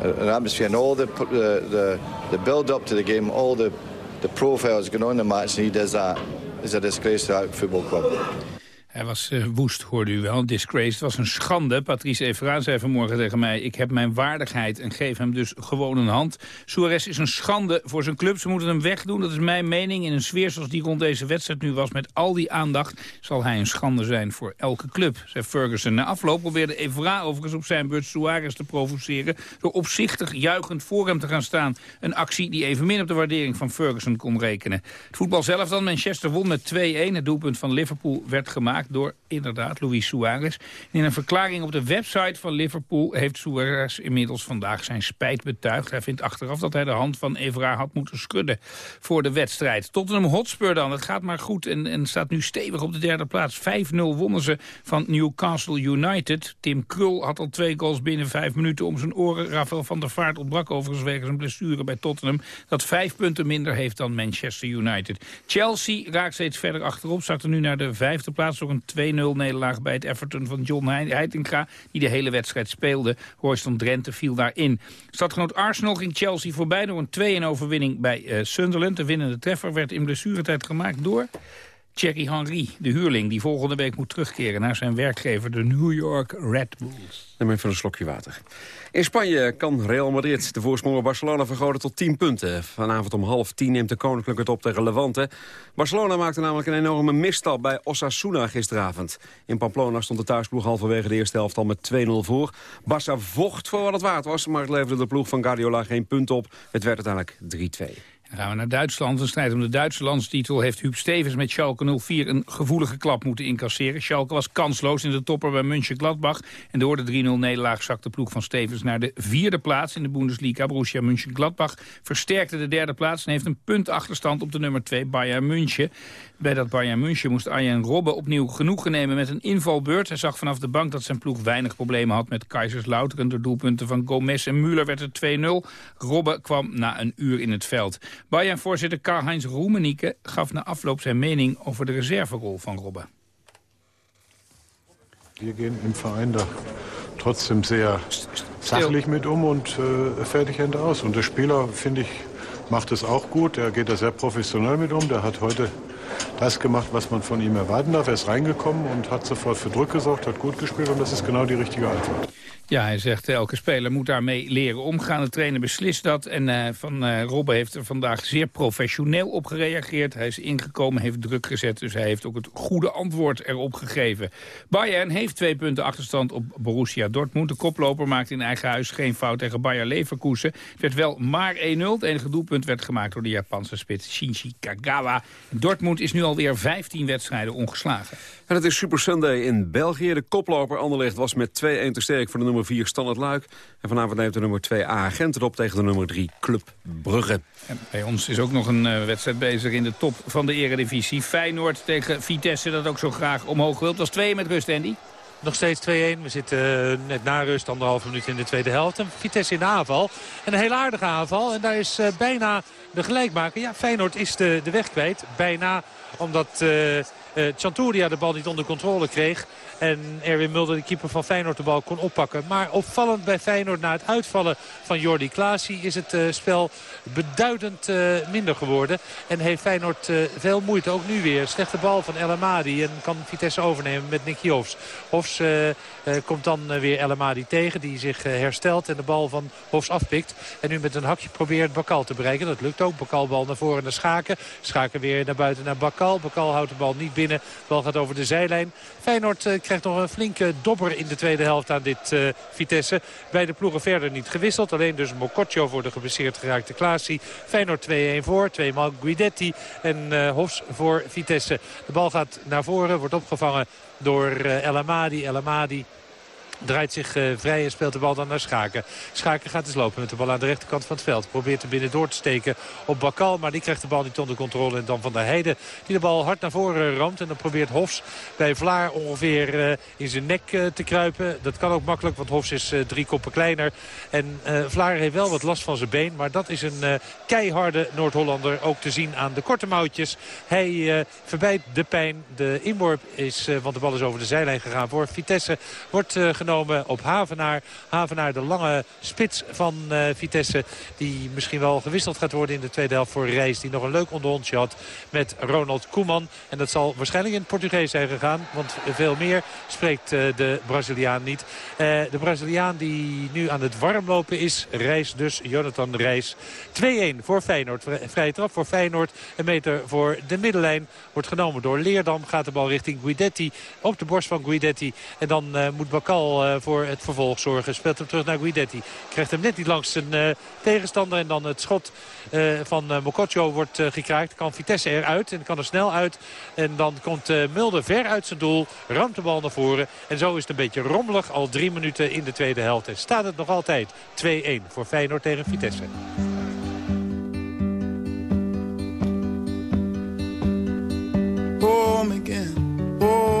an atmosphere and all the the the, build up to the game, all the the profiles going on in the match and he does that is a disgrace to our football club. Hij was eh, woest, hoorde u wel. Disgraced. Was een schande. Patrice Evra zei vanmorgen tegen mij... ik heb mijn waardigheid en geef hem dus gewoon een hand. Suarez is een schande voor zijn club. Ze moeten hem wegdoen. Dat is mijn mening. In een sfeer zoals die rond deze wedstrijd nu was... met al die aandacht zal hij een schande zijn voor elke club, zei Ferguson. Na afloop probeerde Evra overigens op zijn beurt Suarez te provoceren... door opzichtig juichend voor hem te gaan staan. Een actie die evenmin op de waardering van Ferguson kon rekenen. Het voetbal zelf dan. Manchester won met 2-1. Het doelpunt van Liverpool werd gemaakt door inderdaad Luis Suarez. In een verklaring op de website van Liverpool heeft Suarez inmiddels vandaag zijn spijt betuigd. Hij vindt achteraf dat hij de hand van Evra had moeten schudden voor de wedstrijd. Tottenham Hotspur dan, het gaat maar goed en, en staat nu stevig op de derde plaats. 5-0 wonnen ze van Newcastle United. Tim Krul had al twee goals binnen vijf minuten om zijn oren. Rafael van der Vaart ontbrak overigens wegens een blessure bij Tottenham. Dat vijf punten minder heeft dan Manchester United. Chelsea raakt steeds verder achterop, zakt er nu naar de vijfde plaats een 2-0 nederlaag bij het Everton van John Heitinga... die de hele wedstrijd speelde. Royston Drenthe viel daarin. Stadgenoot Arsenal ging Chelsea voorbij door een 2-1 overwinning bij eh, Sunderland. De winnende treffer werd in blessuretijd gemaakt door... Thierry Henry, de huurling die volgende week moet terugkeren... naar zijn werkgever, de New York Red Bulls. Neem even een slokje water. In Spanje kan Real Madrid de voorsprong op Barcelona vergroten tot 10 punten. Vanavond om half tien neemt de Koninklijke het op tegen Levante. Barcelona maakte namelijk een enorme misstap bij Osasuna gisteravond. In Pamplona stond de thuisploeg halverwege de eerste helft al met 2-0 voor. Barça vocht voor wat het waard was, maar het leverde de ploeg van Guardiola geen punt op. Het werd uiteindelijk 3-2. Dan gaan we naar Duitsland. Een strijd om de Duitse landstitel heeft Huub Stevens met Schalke 04 een gevoelige klap moeten incasseren. Schalke was kansloos in de topper bij München-Gladbach. En door de 3-0 nederlaag zakt de ploeg van Stevens naar de vierde plaats in de Bundesliga. Borussia München-Gladbach versterkte de derde plaats en heeft een punt achterstand op de nummer 2 Bayern München. Bij dat Bayern München moest Arjen Robben opnieuw genoegen nemen met een invalbeurt. Hij zag vanaf de bank dat zijn ploeg weinig problemen had met Kaiserslautern. Door doelpunten van Gomez en Müller werd het 2-0. Robben kwam na een uur in het veld. Bayern-voorzitter Karl-Heinz Roemenike gaf na afloop zijn mening over de reserverol van Robben. Wir gehen im Verein da trotzdem sehr sachlich mit um und äh, fertig Ende aus. Und der Spieler, finde ich, macht es auch gut. Er geht da sehr professionell mit um. Der hat heute das gemacht, was man von ihm erwarten darf. Er ist reingekommen und hat sofort für Druck gesorgt, hat gut gespielt und das ist genau die richtige Antwort. Ja, hij zegt elke speler moet daarmee leren omgaan. De trainer beslist dat. En uh, Van uh, Robben heeft er vandaag zeer professioneel op gereageerd. Hij is ingekomen, heeft druk gezet. Dus hij heeft ook het goede antwoord erop gegeven. Bayern heeft twee punten achterstand op Borussia Dortmund. De koploper maakte in eigen huis geen fout tegen Bayer Leverkusen. Het werd wel maar 1-0. Het enige doelpunt werd gemaakt door de Japanse spits Shinji Kagawa. Dortmund is nu alweer 15 wedstrijden ongeslagen. En het is Super Sunday in België. De koploper Anderlecht was met 2-1 te sterk voor de nummer 4 Standard Luik. En vanavond neemt de nummer 2 A Gent erop tegen de nummer 3 Club Brugge. En bij ons is ook nog een uh, wedstrijd bezig in de top van de eredivisie. Feyenoord tegen Vitesse dat ook zo graag omhoog wil. Dat was 2 met rust, Andy. Nog steeds 2-1. We zitten uh, net na rust, anderhalve minuut in de tweede helft. En Vitesse in de aanval. En een heel aardige aanval. En daar is uh, bijna de gelijkmaker. Ja, Feyenoord is de, de weg kwijt. Bijna omdat uh, uh, Chanturia de bal niet onder controle kreeg. En Erwin Mulder, de keeper van Feyenoord, de bal kon oppakken. Maar opvallend bij Feyenoord na het uitvallen van Jordi Klaasie... is het uh, spel beduidend uh, minder geworden. En heeft Feyenoord veel moeite, ook nu weer. Slechte bal van El Amadi en kan Vitesse overnemen met Nicky Hofs. Hofs komt dan weer El Amadi tegen, die zich herstelt... en de bal van Hofs afpikt. En nu met een hakje probeert Bakal te bereiken. Dat lukt ook. Bakal bal naar voren naar Schaken. Schaken weer naar buiten naar Bakal. Bakal houdt de bal niet binnen. De bal gaat over de zijlijn. Feyenoord krijgt nog een flinke dobber in de tweede helft aan dit uh, Vitesse. Beide ploegen verder niet gewisseld. Alleen dus Mokotjo voor de geblesseerd geraakte Klaasie. Feyenoord 2-1 voor. Tweemaal Guidetti en uh, Hofs voor Vitesse. De bal gaat naar voren. Wordt opgevangen door uh, El Amadi. El Amadi draait zich uh, vrij en speelt de bal dan naar Schaken. Schaken gaat dus lopen met de bal aan de rechterkant van het veld. Probeert er binnen door te steken op Bakal. Maar die krijgt de bal niet onder controle. En dan Van der Heijden die de bal hard naar voren ramt. En dan probeert Hofs bij Vlaar ongeveer uh, in zijn nek uh, te kruipen. Dat kan ook makkelijk, want Hofs is drie koppen kleiner. En Vlaar heeft wel wat last van zijn been. Maar dat is een keiharde Noord-Hollander. Ook te zien aan de korte mouwtjes. Hij verbijt de pijn. De inworp is, want de bal is over de zijlijn gegaan voor Vitesse. Wordt genomen op Havenaar. Havenaar de lange spits van eh, Vitesse. Die misschien wel gewisseld gaat worden in de tweede helft voor Reis. Die nog een leuk onderhondje had met Ronald Koeman. En dat zal waarschijnlijk in het Portugees zijn gegaan. Want veel meer spreekt eh, de Braziliaan niet. Eh, de Braziliaan die nu aan het warmlopen is. Reis dus, Jonathan Reis. 2-1 voor Feyenoord. Vri- Vrije trap voor Feyenoord. Een meter voor de middenlijn. Wordt genomen door Leerdam. Gaat de bal richting Guidetti. Op de borst van Guidetti. En dan moet Bakal eh, voor het vervolg zorgen. Speelt hem terug naar Guidetti. Krijgt hem net niet langs zijn eh, tegenstander. En dan het schot eh, van Mokotjo wordt gekraakt. Kan Vitesse eruit en kan er snel uit. En dan komt Mulder ver uit zijn doel. Ramt de bal naar voren. En zo is het een beetje rommelig. Al drie minuten in de tweede helft. En staat het nog altijd 2-1 voor Feyenoord tegen Vitesse. home again, home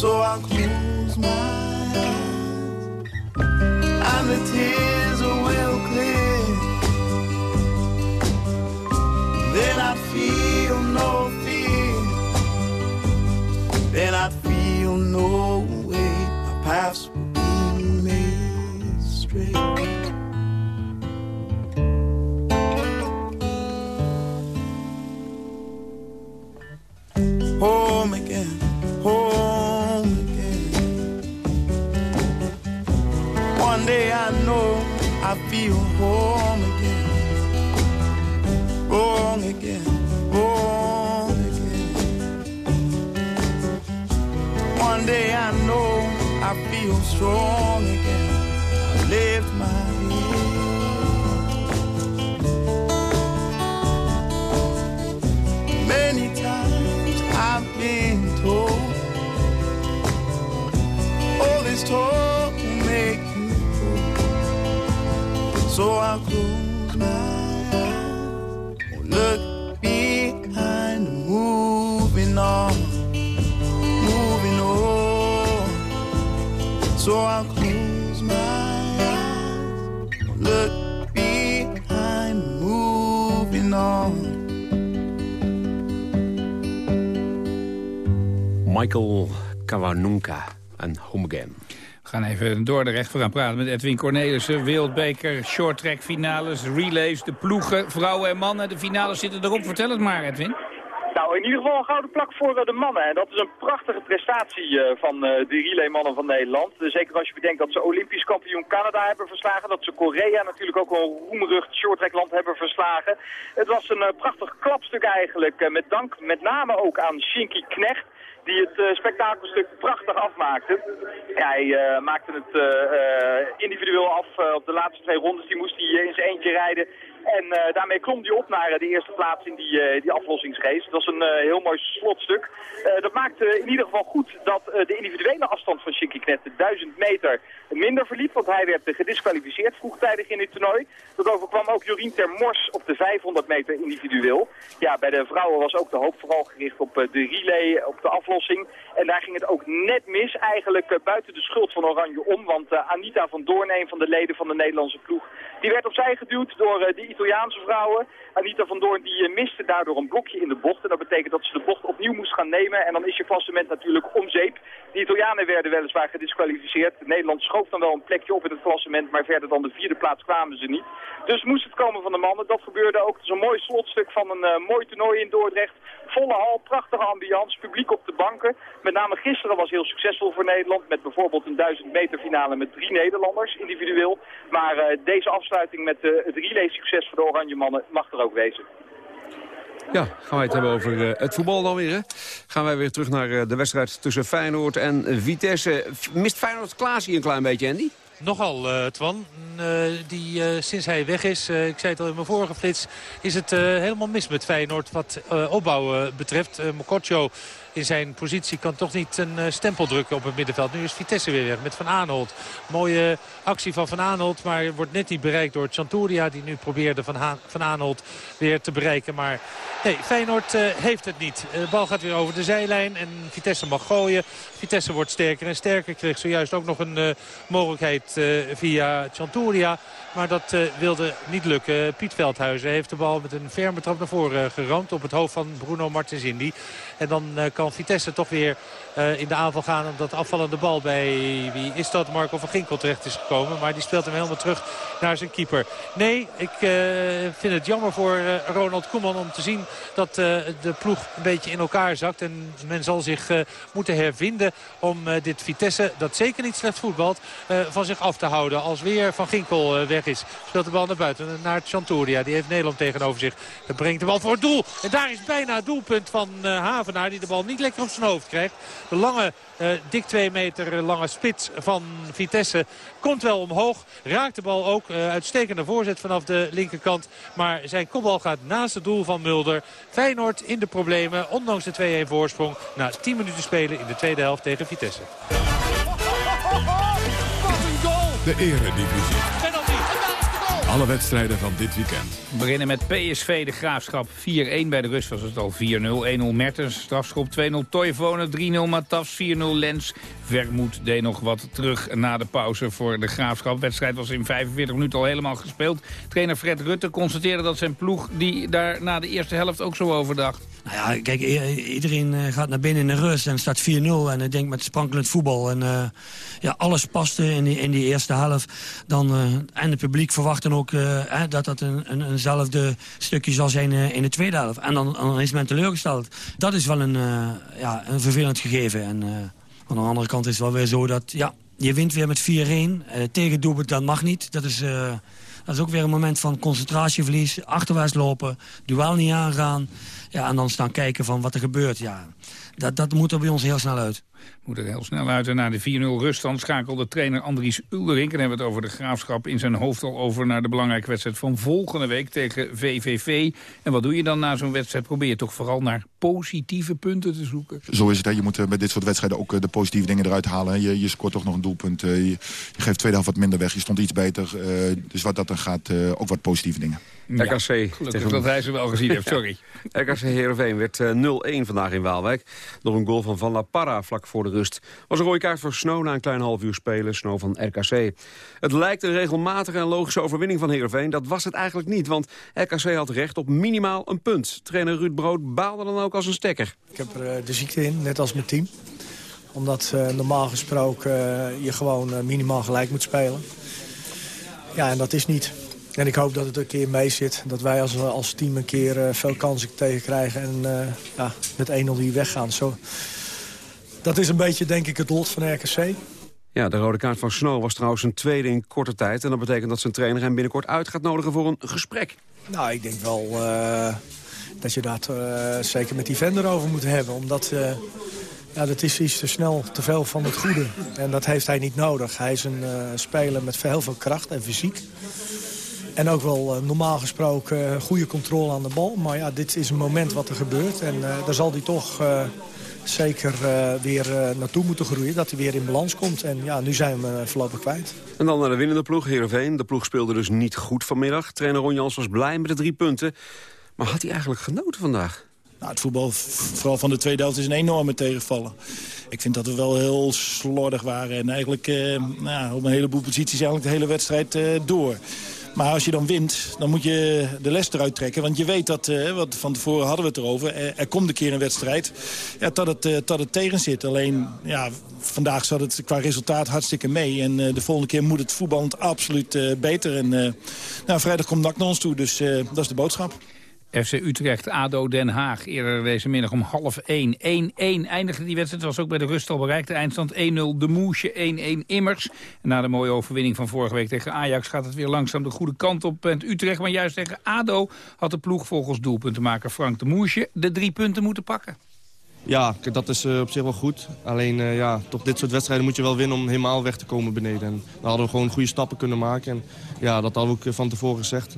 So I'll soul. Michael Kawanunka en Home Again. We gaan even door de recht gaan praten met Edwin Cornelissen. Wereldbeker, shorttrack finales, relays, de ploegen, vrouwen en mannen. De finales zitten erop. Vertel het maar, Edwin. Nou, in ieder geval een gouden plak voor eh, de mannen. En dat is een prachtige prestatie eh, van eh, de relaymannen van Nederland. Zeker als je bedenkt dat ze Olympisch kampioen Canada hebben verslagen. Dat ze Korea natuurlijk ook wel een roemrucht shorttrackland hebben verslagen. Het was een prachtig klapstuk eigenlijk. eh, met dank met name ook aan Shinky Knecht die het eh, spektakelstuk prachtig afmaakte. Hij eh, maakte het eh, individueel af op de laatste twee rondes. Die moest hij in zijn eentje rijden. En eh, daarmee klom hij op naar eh, de eerste plaats in die, eh, die aflossingsrace. Dat was een heel mooi slotstuk. Dat maakte in ieder geval goed dat de individuele afstand van Shinky Knet de 1000 meter minder verliep. Want hij werd gedisqualificeerd vroegtijdig in dit toernooi. Dat overkwam ook Jorien Termors op de 500 meter individueel. Ja, bij de vrouwen was ook de hoop vooral gericht op de relay, op de aflossing. En daar ging het ook net mis, eigenlijk buiten de schuld van Oranje om. Want Anita van Doorn, een van de leden van de Nederlandse ploeg, die werd opzij geduwd door de Italiaanse vrouwen. Anita van Doorn die eh, miste daardoor een blokje in de bocht. En dat betekent dat ze de bocht opnieuw moest gaan nemen. En dan is je klassement natuurlijk om zeep. De Italianen werden weliswaar gedisqualificeerd. Nederland schoof dan wel een plekje op in het klassement, maar verder dan de vierde plaats kwamen ze niet. Dus moest het komen van de mannen. Dat gebeurde ook. Het is een mooi slotstuk van een eh, mooi toernooi in Dordrecht. Volle hal, prachtige ambiance, publiek op de banken. Met name gisteren was heel succesvol voor Nederland. Met bijvoorbeeld een 1000 meter finale met drie Nederlanders individueel. Maar eh, deze afsluiting met het relay succes voor de Oranje Mannen mag er ook wezen. Ja, gaan wij het hebben over eh, het voetbal dan weer. Hè? Gaan wij weer terug naar eh, de wedstrijd tussen Feyenoord en Vitesse. Mist Feyenoord Klaas hier een klein beetje, Andy? Nogal, eh Twan. Eh, die, eh, sinds hij weg is, eh, ik zei het al in mijn vorige flits... is het eh, helemaal mis met Feyenoord wat eh, opbouw eh, betreft. Uh, in zijn positie kan toch niet een eh, stempel drukken op het middenveld. Nu is Vitesse weer weg met Van Aanholt. Mooie actie van Van Aanholt, maar wordt net niet bereikt door Chanturia... die nu probeerde Van, van Aanholt weer te bereiken. Maar nee, Feyenoord eh, heeft het niet. Eh, De bal gaat weer over de zijlijn en Vitesse mag gooien. Vitesse wordt sterker en sterker. Kreeg zojuist ook nog een eh, mogelijkheid eh, via Chanturia. Maar dat eh, wilde niet lukken. Piet Veldhuizen heeft de bal met een ferme trap naar voren eh, geramd. Op het hoofd van Bruno Martens Indy. En dan eh, kan Vitesse toch weer in de aanval gaan. Omdat de afvallende bal bij, wie is dat, Marco van Ginkel terecht is gekomen. Maar die speelt hem helemaal terug naar zijn keeper. Nee, ik eh, vind het jammer voor eh, Ronald Koeman om te zien dat eh, de ploeg een beetje in elkaar zakt. En men zal zich eh, moeten hervinden om eh, dit Vitesse, dat zeker niet slecht voetbalt, eh, van zich af te houden. Als weer Van Ginkel eh, weg is, speelt de bal naar buiten. Naar Chanturia, die heeft Nederland tegenover zich. Dat brengt de bal voor het doel. En daar is bijna het doelpunt van eh, Havenaar, die de bal niet lekker op zijn hoofd krijgt. De lange, eh, dik twee meter lange spits van Vitesse komt wel omhoog. Raakt de bal ook. eh, uitstekende voorzet vanaf de linkerkant. Maar zijn kopbal gaat naast het doel van Mulder. Feyenoord in de problemen, ondanks de 2-1 voorsprong. Na 10 minuten spelen in de tweede helft tegen Vitesse. De Eredivisie. Alle wedstrijden van dit weekend. We beginnen met PSV, de Graafschap 4-1. Bij de rust was het al 4-0. 1-0 Mertens, strafschop 2-0 Toivonen, 3-0 Matas, 4-0 Lens. Vermoed deed nog wat terug na de pauze voor de Graafschap. De wedstrijd was in 45 minuten al helemaal gespeeld. Trainer Fred Rutte constateerde dat zijn ploeg die daar na de eerste helft ook zo over dacht. Nou ja, kijk, iedereen eh, gaat naar binnen in de rust en staat 4-0. En ik denk met sprankelend voetbal. En eh, ja, alles paste in die, in die eerste helft. Dan, eh, en het publiek verwacht dan ook eh, dat dat een, een, eenzelfde stukje zal zijn eh, in de tweede helft. En dan, dan is men teleurgesteld. Dat is wel een, eh, ja, een vervelend gegeven. En eh, aan de andere kant is het wel weer zo dat... Ja, je wint weer met 4-1. Uh, tegen doelpunt, dat mag niet. Dat is... dat is ook weer een moment van concentratieverlies, achterwaarts lopen, duel niet aangaan. Ja, en dan staan kijken van wat er gebeurt. Ja, dat, dat moet er bij ons heel snel uit. Moet er heel snel uit. En na de 4-0 ruststand schakelde trainer Andries Ulderink... en hebben we het over de graafschap in zijn hoofd al over... naar de belangrijke wedstrijd van volgende week tegen VVV. En wat doe je dan na zo'n wedstrijd? Probeer je toch vooral naar positieve punten te zoeken? Zo is het. Hè. Je moet eh, bij dit soort wedstrijden ook eh, de positieve dingen eruit halen. Je, je scoort toch nog een doelpunt. eh, je, je geeft tweede helft wat minder weg. Je stond iets beter. eh, dus wat dat dan gaat, eh, ook wat positieve dingen. RKC. gelukkig dat hij ze wel gezien heeft, [LAUGHS] sorry. RKC Heerenveen werd eh, 0-1 vandaag in Waalwijk. Door een goal van Van La Parra vlak voor de rust. Was een rode kaart voor Snow na een klein half uur spelen. Snow van RKC. Het lijkt een regelmatige en logische overwinning van Heerenveen. Dat was het eigenlijk niet, want RKC had recht op minimaal een punt. Trainer Ruud Brood baalde dan ook als een stekker. Ik heb er eh, de ziekte in, net als mijn team. Omdat eh, normaal gesproken eh, je gewoon minimaal gelijk moet spelen. Ja, en dat is niet. En ik hoop dat het een keer mee zit. Dat wij als, als team een keer veel kansen tegen krijgen. En ja, met 1-0 hier weggaan. Zo, dat is een beetje, denk ik, het lot van RKC. Ja, de rode kaart van Snow was trouwens een tweede in korte tijd. En dat betekent dat zijn trainer hem binnenkort uit gaat nodigen voor een gesprek. Nou, ik denk wel eh, dat je dat eh, zeker met die vender over moet hebben. Omdat eh, ja, dat is iets te snel, te veel van het goede. En dat heeft hij niet nodig. Hij is een speler met heel veel kracht en fysiek. En ook wel normaal gesproken goede controle aan de bal. Maar ja, dit is een moment wat er gebeurt. En daar zal hij toch zeker weer naartoe moeten groeien. Dat hij weer in balans komt. En ja, nu zijn we hem voorlopig kwijt. En dan naar de winnende ploeg, Heerenveen. De ploeg speelde dus niet goed vanmiddag. Trainer Ron Jans was blij met de drie punten. Maar had hij eigenlijk genoten vandaag? Nou, het voetbal, vooral van de tweede helft, is een enorme tegenvallen. Ik vind dat we wel heel slordig waren. En eigenlijk eh, nou, op een heleboel posities eigenlijk de hele wedstrijd eh, door. Maar als je dan wint, dan moet je de les eruit trekken. Want je weet dat, uh, wat van tevoren hadden we het erover... er, er komt een keer een wedstrijd ja, dat, het, uh, dat het tegen zit. Alleen, ja, vandaag zat het qua resultaat hartstikke mee. En de volgende keer moet het voetballend absoluut beter. En nou, vrijdag komt NAC naar ons toe, dus dat is de boodschap. FC Utrecht, ADO Den Haag. Eerder deze middag om half 1. 1-1 eindigde die wedstrijd. was ook bij de rust al bereikt. De eindstand 1-0 De Moesje, 1-1 Immers. En na de mooie overwinning van vorige week tegen Ajax... gaat het weer langzaam de goede kant op. En Utrecht, maar juist tegen ADO... had de ploeg volgens doelpuntenmaker Frank De Moesje... de drie punten moeten pakken. Ja, dat is uh, op zich wel goed. Alleen uh, ja, toch dit soort wedstrijden moet je wel winnen om helemaal weg te komen beneden. En dan hadden we gewoon goede stappen kunnen maken. En ja, dat hadden we ook van tevoren gezegd.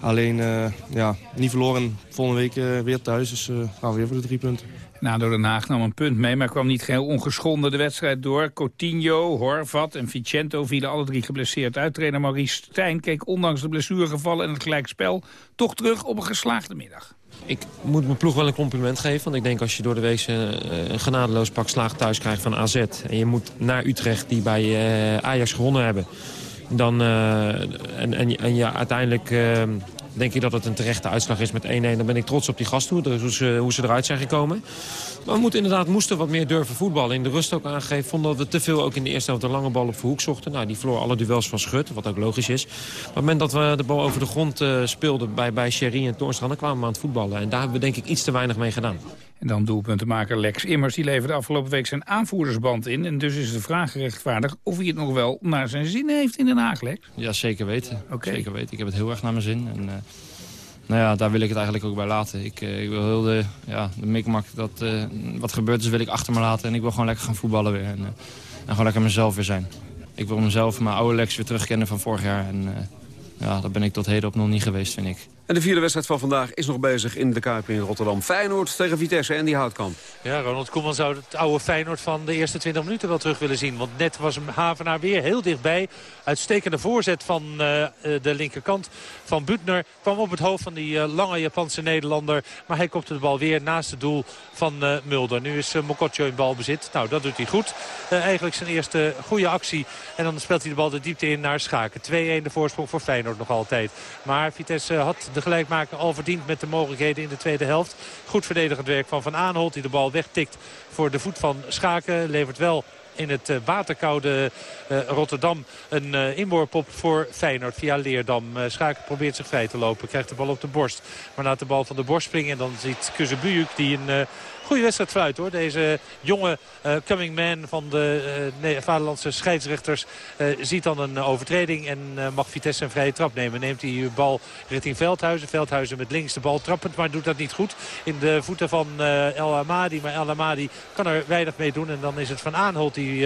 Alleen, uh, ja, niet verloren. Volgende week weer thuis, dus gaan we weer voor de drie punten. door Den Haag nam een punt mee, maar kwam niet geheel ongeschonden de wedstrijd door. Coutinho, Horvat en Vicento vielen alle drie geblesseerd uit. Trainer Maurice Stijn keek ondanks de blessuregevallen en het gelijkspel... toch terug op een geslaagde middag. Ik moet mijn ploeg wel een compliment geven. Want ik denk als je door de week een genadeloos pak slaag thuis krijgt van AZ... en je moet naar Utrecht die bij Ajax gewonnen hebben... Dan, en, en, en je uiteindelijk denk ik dat het een terechte uitslag is met 1-1. Dan ben ik trots op die gasten, hoe ze, hoe ze eruit zijn gekomen. Maar we moeten inderdaad moesten wat meer durven voetballen. In de rust ook aangegeven. Vonden dat we te veel ook in de eerste helft de lange bal op Verhoek zochten. Nou, die verloor alle duels van Schut, wat ook logisch is. Maar op het moment dat we de bal over de grond uh, speelden bij, bij Sherry en Toornstra... dan kwamen we aan het voetballen. En daar hebben we denk ik iets te weinig mee gedaan. En dan doelpuntenmaker Lex Immers. Die leverde afgelopen week zijn aanvoerdersband in. En dus is de vraag gerechtvaardigd of hij het nog wel naar zijn zin heeft in Den Haag, Lex. Ja, zeker weten. Okay. Zeker weten. Ik heb het heel erg naar mijn zin. En, uh, nou ja, daar wil ik het eigenlijk ook bij laten. Ik, uh, ik wil heel de, ja, de mikmak, dat uh, wat gebeurd is, wil ik achter me laten. En ik wil gewoon lekker gaan voetballen weer. En, en gewoon lekker mezelf weer zijn. Ik wil mezelf, mijn oude Lex, weer terugkennen van vorig jaar. En ja, dat ben ik tot heden op nog niet geweest, vind ik. En de vierde wedstrijd van vandaag is nog bezig in de Kuip in Rotterdam. Feyenoord tegen Vitesse en die Houtkamp. Ja, Ronald Koeman zou het oude Feyenoord van de eerste 20 minuten wel terug willen zien. Want net was Havenaar weer heel dichtbij. Uitstekende voorzet van uh, de linkerkant van Butner. Kwam op het hoofd van die uh, lange Japanse Nederlander. Maar hij kopte de bal weer naast het doel van Mulder. Nu is Mokotjo in balbezit. Nou, dat doet hij goed. eigenlijk zijn eerste goede actie. En dan speelt hij de bal de diepte in naar Schaken. 2-1 de voorsprong voor Feyenoord nog altijd. Maar Vitesse had de gelijkmaker al verdiend met de mogelijkheden in de tweede helft. Goed verdedigend werk van Van Aanholt die de bal wegtikt voor de voet van Schaken. Levert wel in het waterkoude uh, Rotterdam een uh, inworp op voor Feyenoord via Leerdam. Schaken probeert zich vrij te lopen, krijgt de bal op de borst. Maar laat de bal van de borst springen en dan ziet Kuzebujuk die een goede wedstrijd fluit hoor. Deze jonge uh, coming man van de uh, vaderlandse scheidsrechters uh, ziet dan een overtreding en mag Vitesse een vrije trap nemen. Neemt hij de bal richting Veldhuizen. Veldhuizen met links de bal trappend, maar doet dat niet goed. In de voeten van El Amadi. Maar El Amadi kan er weinig mee doen. En dan is het Van Aanholt die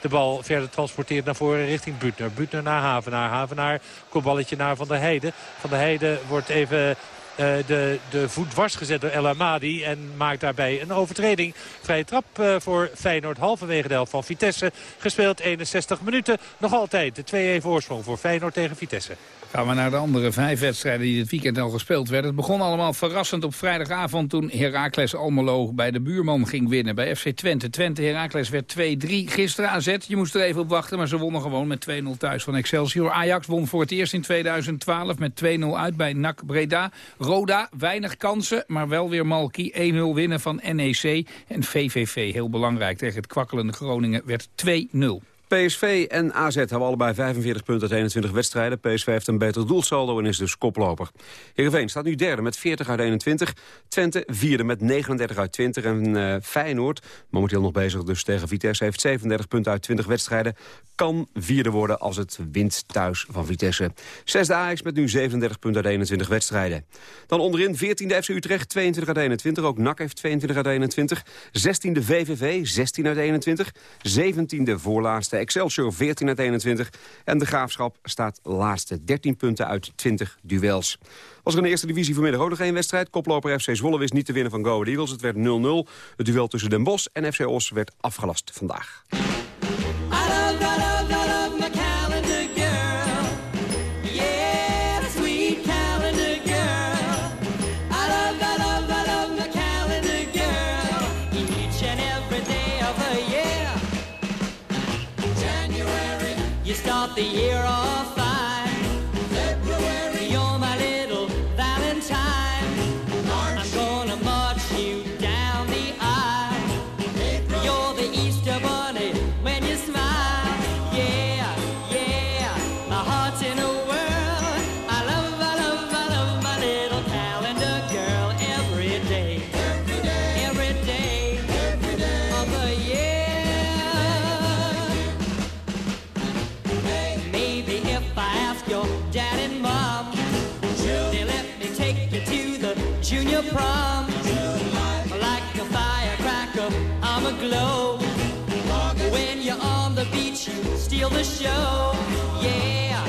de bal verder transporteert naar voren richting Butner. Butner naar Havenaar. Havenaar, kopballetje naar Van der Heijden. Van der Heijden wordt even de, de voet dwars gezet door El Amadi. En maakt daarbij een overtreding. Vrije trap uh, voor Feyenoord. Halverwege de helft van Vitesse. Gespeeld 61 minuten. Nog altijd de 2-1 voorsprong voor Feyenoord tegen Vitesse. Gaan we naar de andere vijf wedstrijden die dit weekend al gespeeld werden. Het begon allemaal verrassend op vrijdagavond toen Heracles Almelo bij de buurman ging winnen. Bij FC Twente. Twente Heracles werd 2-3. Gisteren AZ, je moest er even op wachten, maar ze wonnen gewoon met 2-0 thuis van Excelsior. Ajax won voor het eerst in 2012 met 2-0 uit bij NAC Breda. Roda, weinig kansen, maar wel weer Malki. 1-0 winnen van NEC. En VVV, heel belangrijk, tegen het kwakkelende Groningen werd 2-0. PSV en AZ hebben allebei 45 punten uit 21 wedstrijden. PSV heeft een beter doelsaldo en is dus koploper. Heerenveen staat nu derde met 40 uit 21. Twente vierde met 39 uit 20. En uh, Feyenoord, momenteel nog bezig dus tegen Vitesse... heeft 37 punten uit 20 wedstrijden. Kan vierde worden als het wint thuis van Vitesse. Zesde Ajax met nu 37 punten uit 21 wedstrijden. Dan onderin 14e FC Utrecht, 22 uit 21. Ook NAC heeft 22 uit 21. 16e VVV, 16 uit 21. 17e voorlaatste Excelsior 14 uit 21. En de Graafschap staat laatste. 13 punten uit 20 duels. Was er in de eerste divisie vanmiddag ook nog één wedstrijd. Koploper FC Zwolle wist niet te winnen van Go Ahead Eagles. Het werd 0-0. Het duel tussen Den Bosch en FC Os werd afgelast vandaag. The year off junior prom. Like a firecracker, I'm a glow. When you're on the beach, you steal the show. Yeah,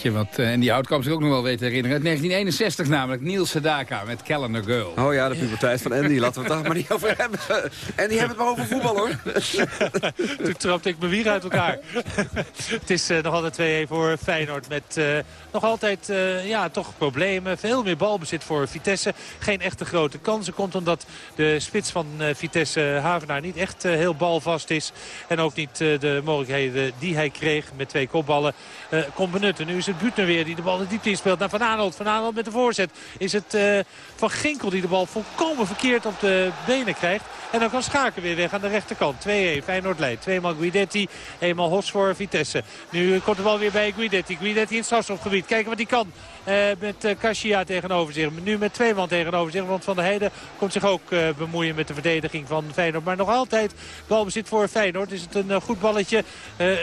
Plaatje wat uh, Andy Hout kan zich ook nog wel weten herinneren. Uit 1961 namelijk, Niels Sedaka met Calendar Girl. Oh ja, de puberteit van Andy. Laten we het daar maar niet over hebben. Andy, hebben het maar over voetbal, hoor. [LAUGHS] Toen trapte ik mijn wier uit elkaar. [LAUGHS] het is eh, nog altijd 2-1 voor Feyenoord. Met eh, nog altijd eh, ja, toch problemen. Veel meer balbezit voor Vitesse. Geen echte grote kansen. Komt omdat de spits van eh, Vitesse Havenaar niet echt heel balvast is. En ook niet eh, de mogelijkheden die hij kreeg met twee kopballen eh, kon benutten. Nu is het Butner weer die de bal de diepte inspeelt naar Van Aanholt. Van Aanholt met de voorzet. Is het eh, Van Ginkel die de bal volkomen verkeerd op de benen krijgt. En dan kan Schaken weer weg aan de rechterkant. 2-1 Feyenoord leidt. Tweemaal Guidetti. Eenmaal Hos voor Vitesse. Nu komt de bal weer bij Guidetti. Guidetti in het strafschopgebied. Kijken wat hij kan. Eh, met uh, Kashia tegenover zich. Nu met twee man tegenover zich. Want Van der Heijden komt zich ook uh, bemoeien met de verdediging van Feyenoord. Maar nog altijd balbezit voor Feyenoord. Is het een goed balletje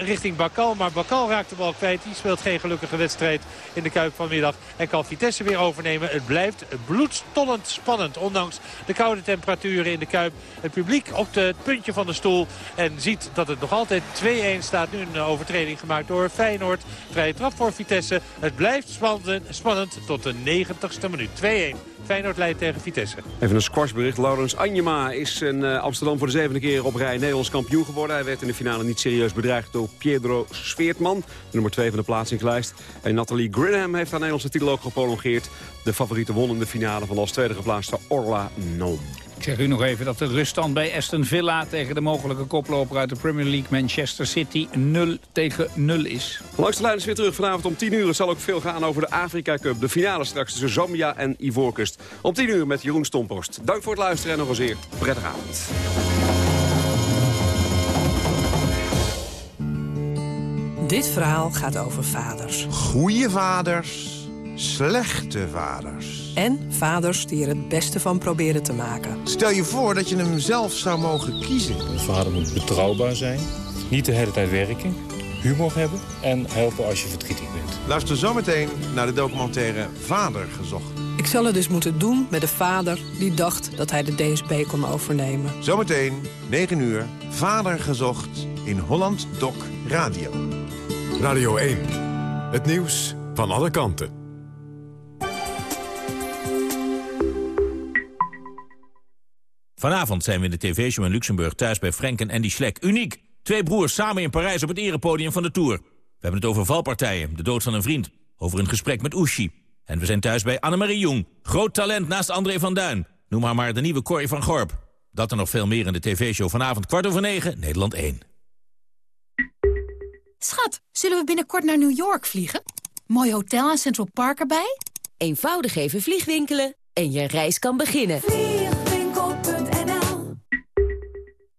richting Bakal. Maar Bakal raakt de bal kwijt. Die speelt geen gelukkige wedstrijd in de Kuip vanmiddag. En kan Vitesse weer overnemen. Het blijft bloedstollend spannend. Ondanks de koude temperaturen in de Kuip. Het publiek op het puntje van de stoel. En ziet dat het nog altijd 2-1 staat. Nu een overtreding gemaakt door Feyenoord. Vrije trap voor Vitesse. Het blijft spannend, spannend tot de 90ste minuut. 2-1. Feyenoord leidt tegen Vitesse. Even een squashbericht. Laurens Anjema is in uh, Amsterdam voor de zevende keer op rij Nederlands kampioen geworden. Hij werd in de finale niet serieus bedreigd door Pedro Sveertman, nummer 2 van de plaatsingslijst. En Nathalie Grinham heeft haar Nederlandse titel ook geprolongeerd. De favoriete won in de finale van als tweede geplaatste Orla Noom. Ik zeg u nog even dat de ruststand bij Aston Villa... tegen de mogelijke koploper uit de Premier League Manchester City 0 tegen 0 is. Langs de lijn is weer terug vanavond om 10 uur. Het zal ook veel gaan over de Afrika Cup. De finale straks tussen Zambia en Ivoorkust. Om 10 uur met Jeroen Stomporst. Dank voor het luisteren en nog een zeer prettige avond. Dit verhaal gaat over vaders. Goeie vaders, slechte vaders. En vaders die er het beste van proberen te maken. Stel je voor dat je hem zelf zou mogen kiezen. Een vader moet betrouwbaar zijn. Niet de hele tijd werken, humor hebben en helpen als je verdrietig bent. Luister zometeen naar de documentaire Vader gezocht. Ik zal het dus moeten doen met de vader die dacht dat hij de DSB kon overnemen. Zometeen, 9 uur, Vader gezocht in Holland Doc Radio. Radio 1. Het nieuws van alle kanten. Vanavond zijn we in de tv-show in Luxemburg thuis bij Frank en Andy Schleck. Uniek! Twee broers samen in Parijs op het erepodium van de Tour. We hebben het over valpartijen, de dood van een vriend. Over een gesprek met Oeshi. En we zijn thuis bij Annemarie Jong. Groot talent naast André van Duin. Noem haar maar de nieuwe Corrie van Gorp. Dat en nog veel meer in de tv-show vanavond kwart over negen, Nederland 1. Schat, zullen we binnenkort naar New York vliegen? Mooi hotel en Central Park erbij? Eenvoudig even vliegwinkelen en je reis kan beginnen.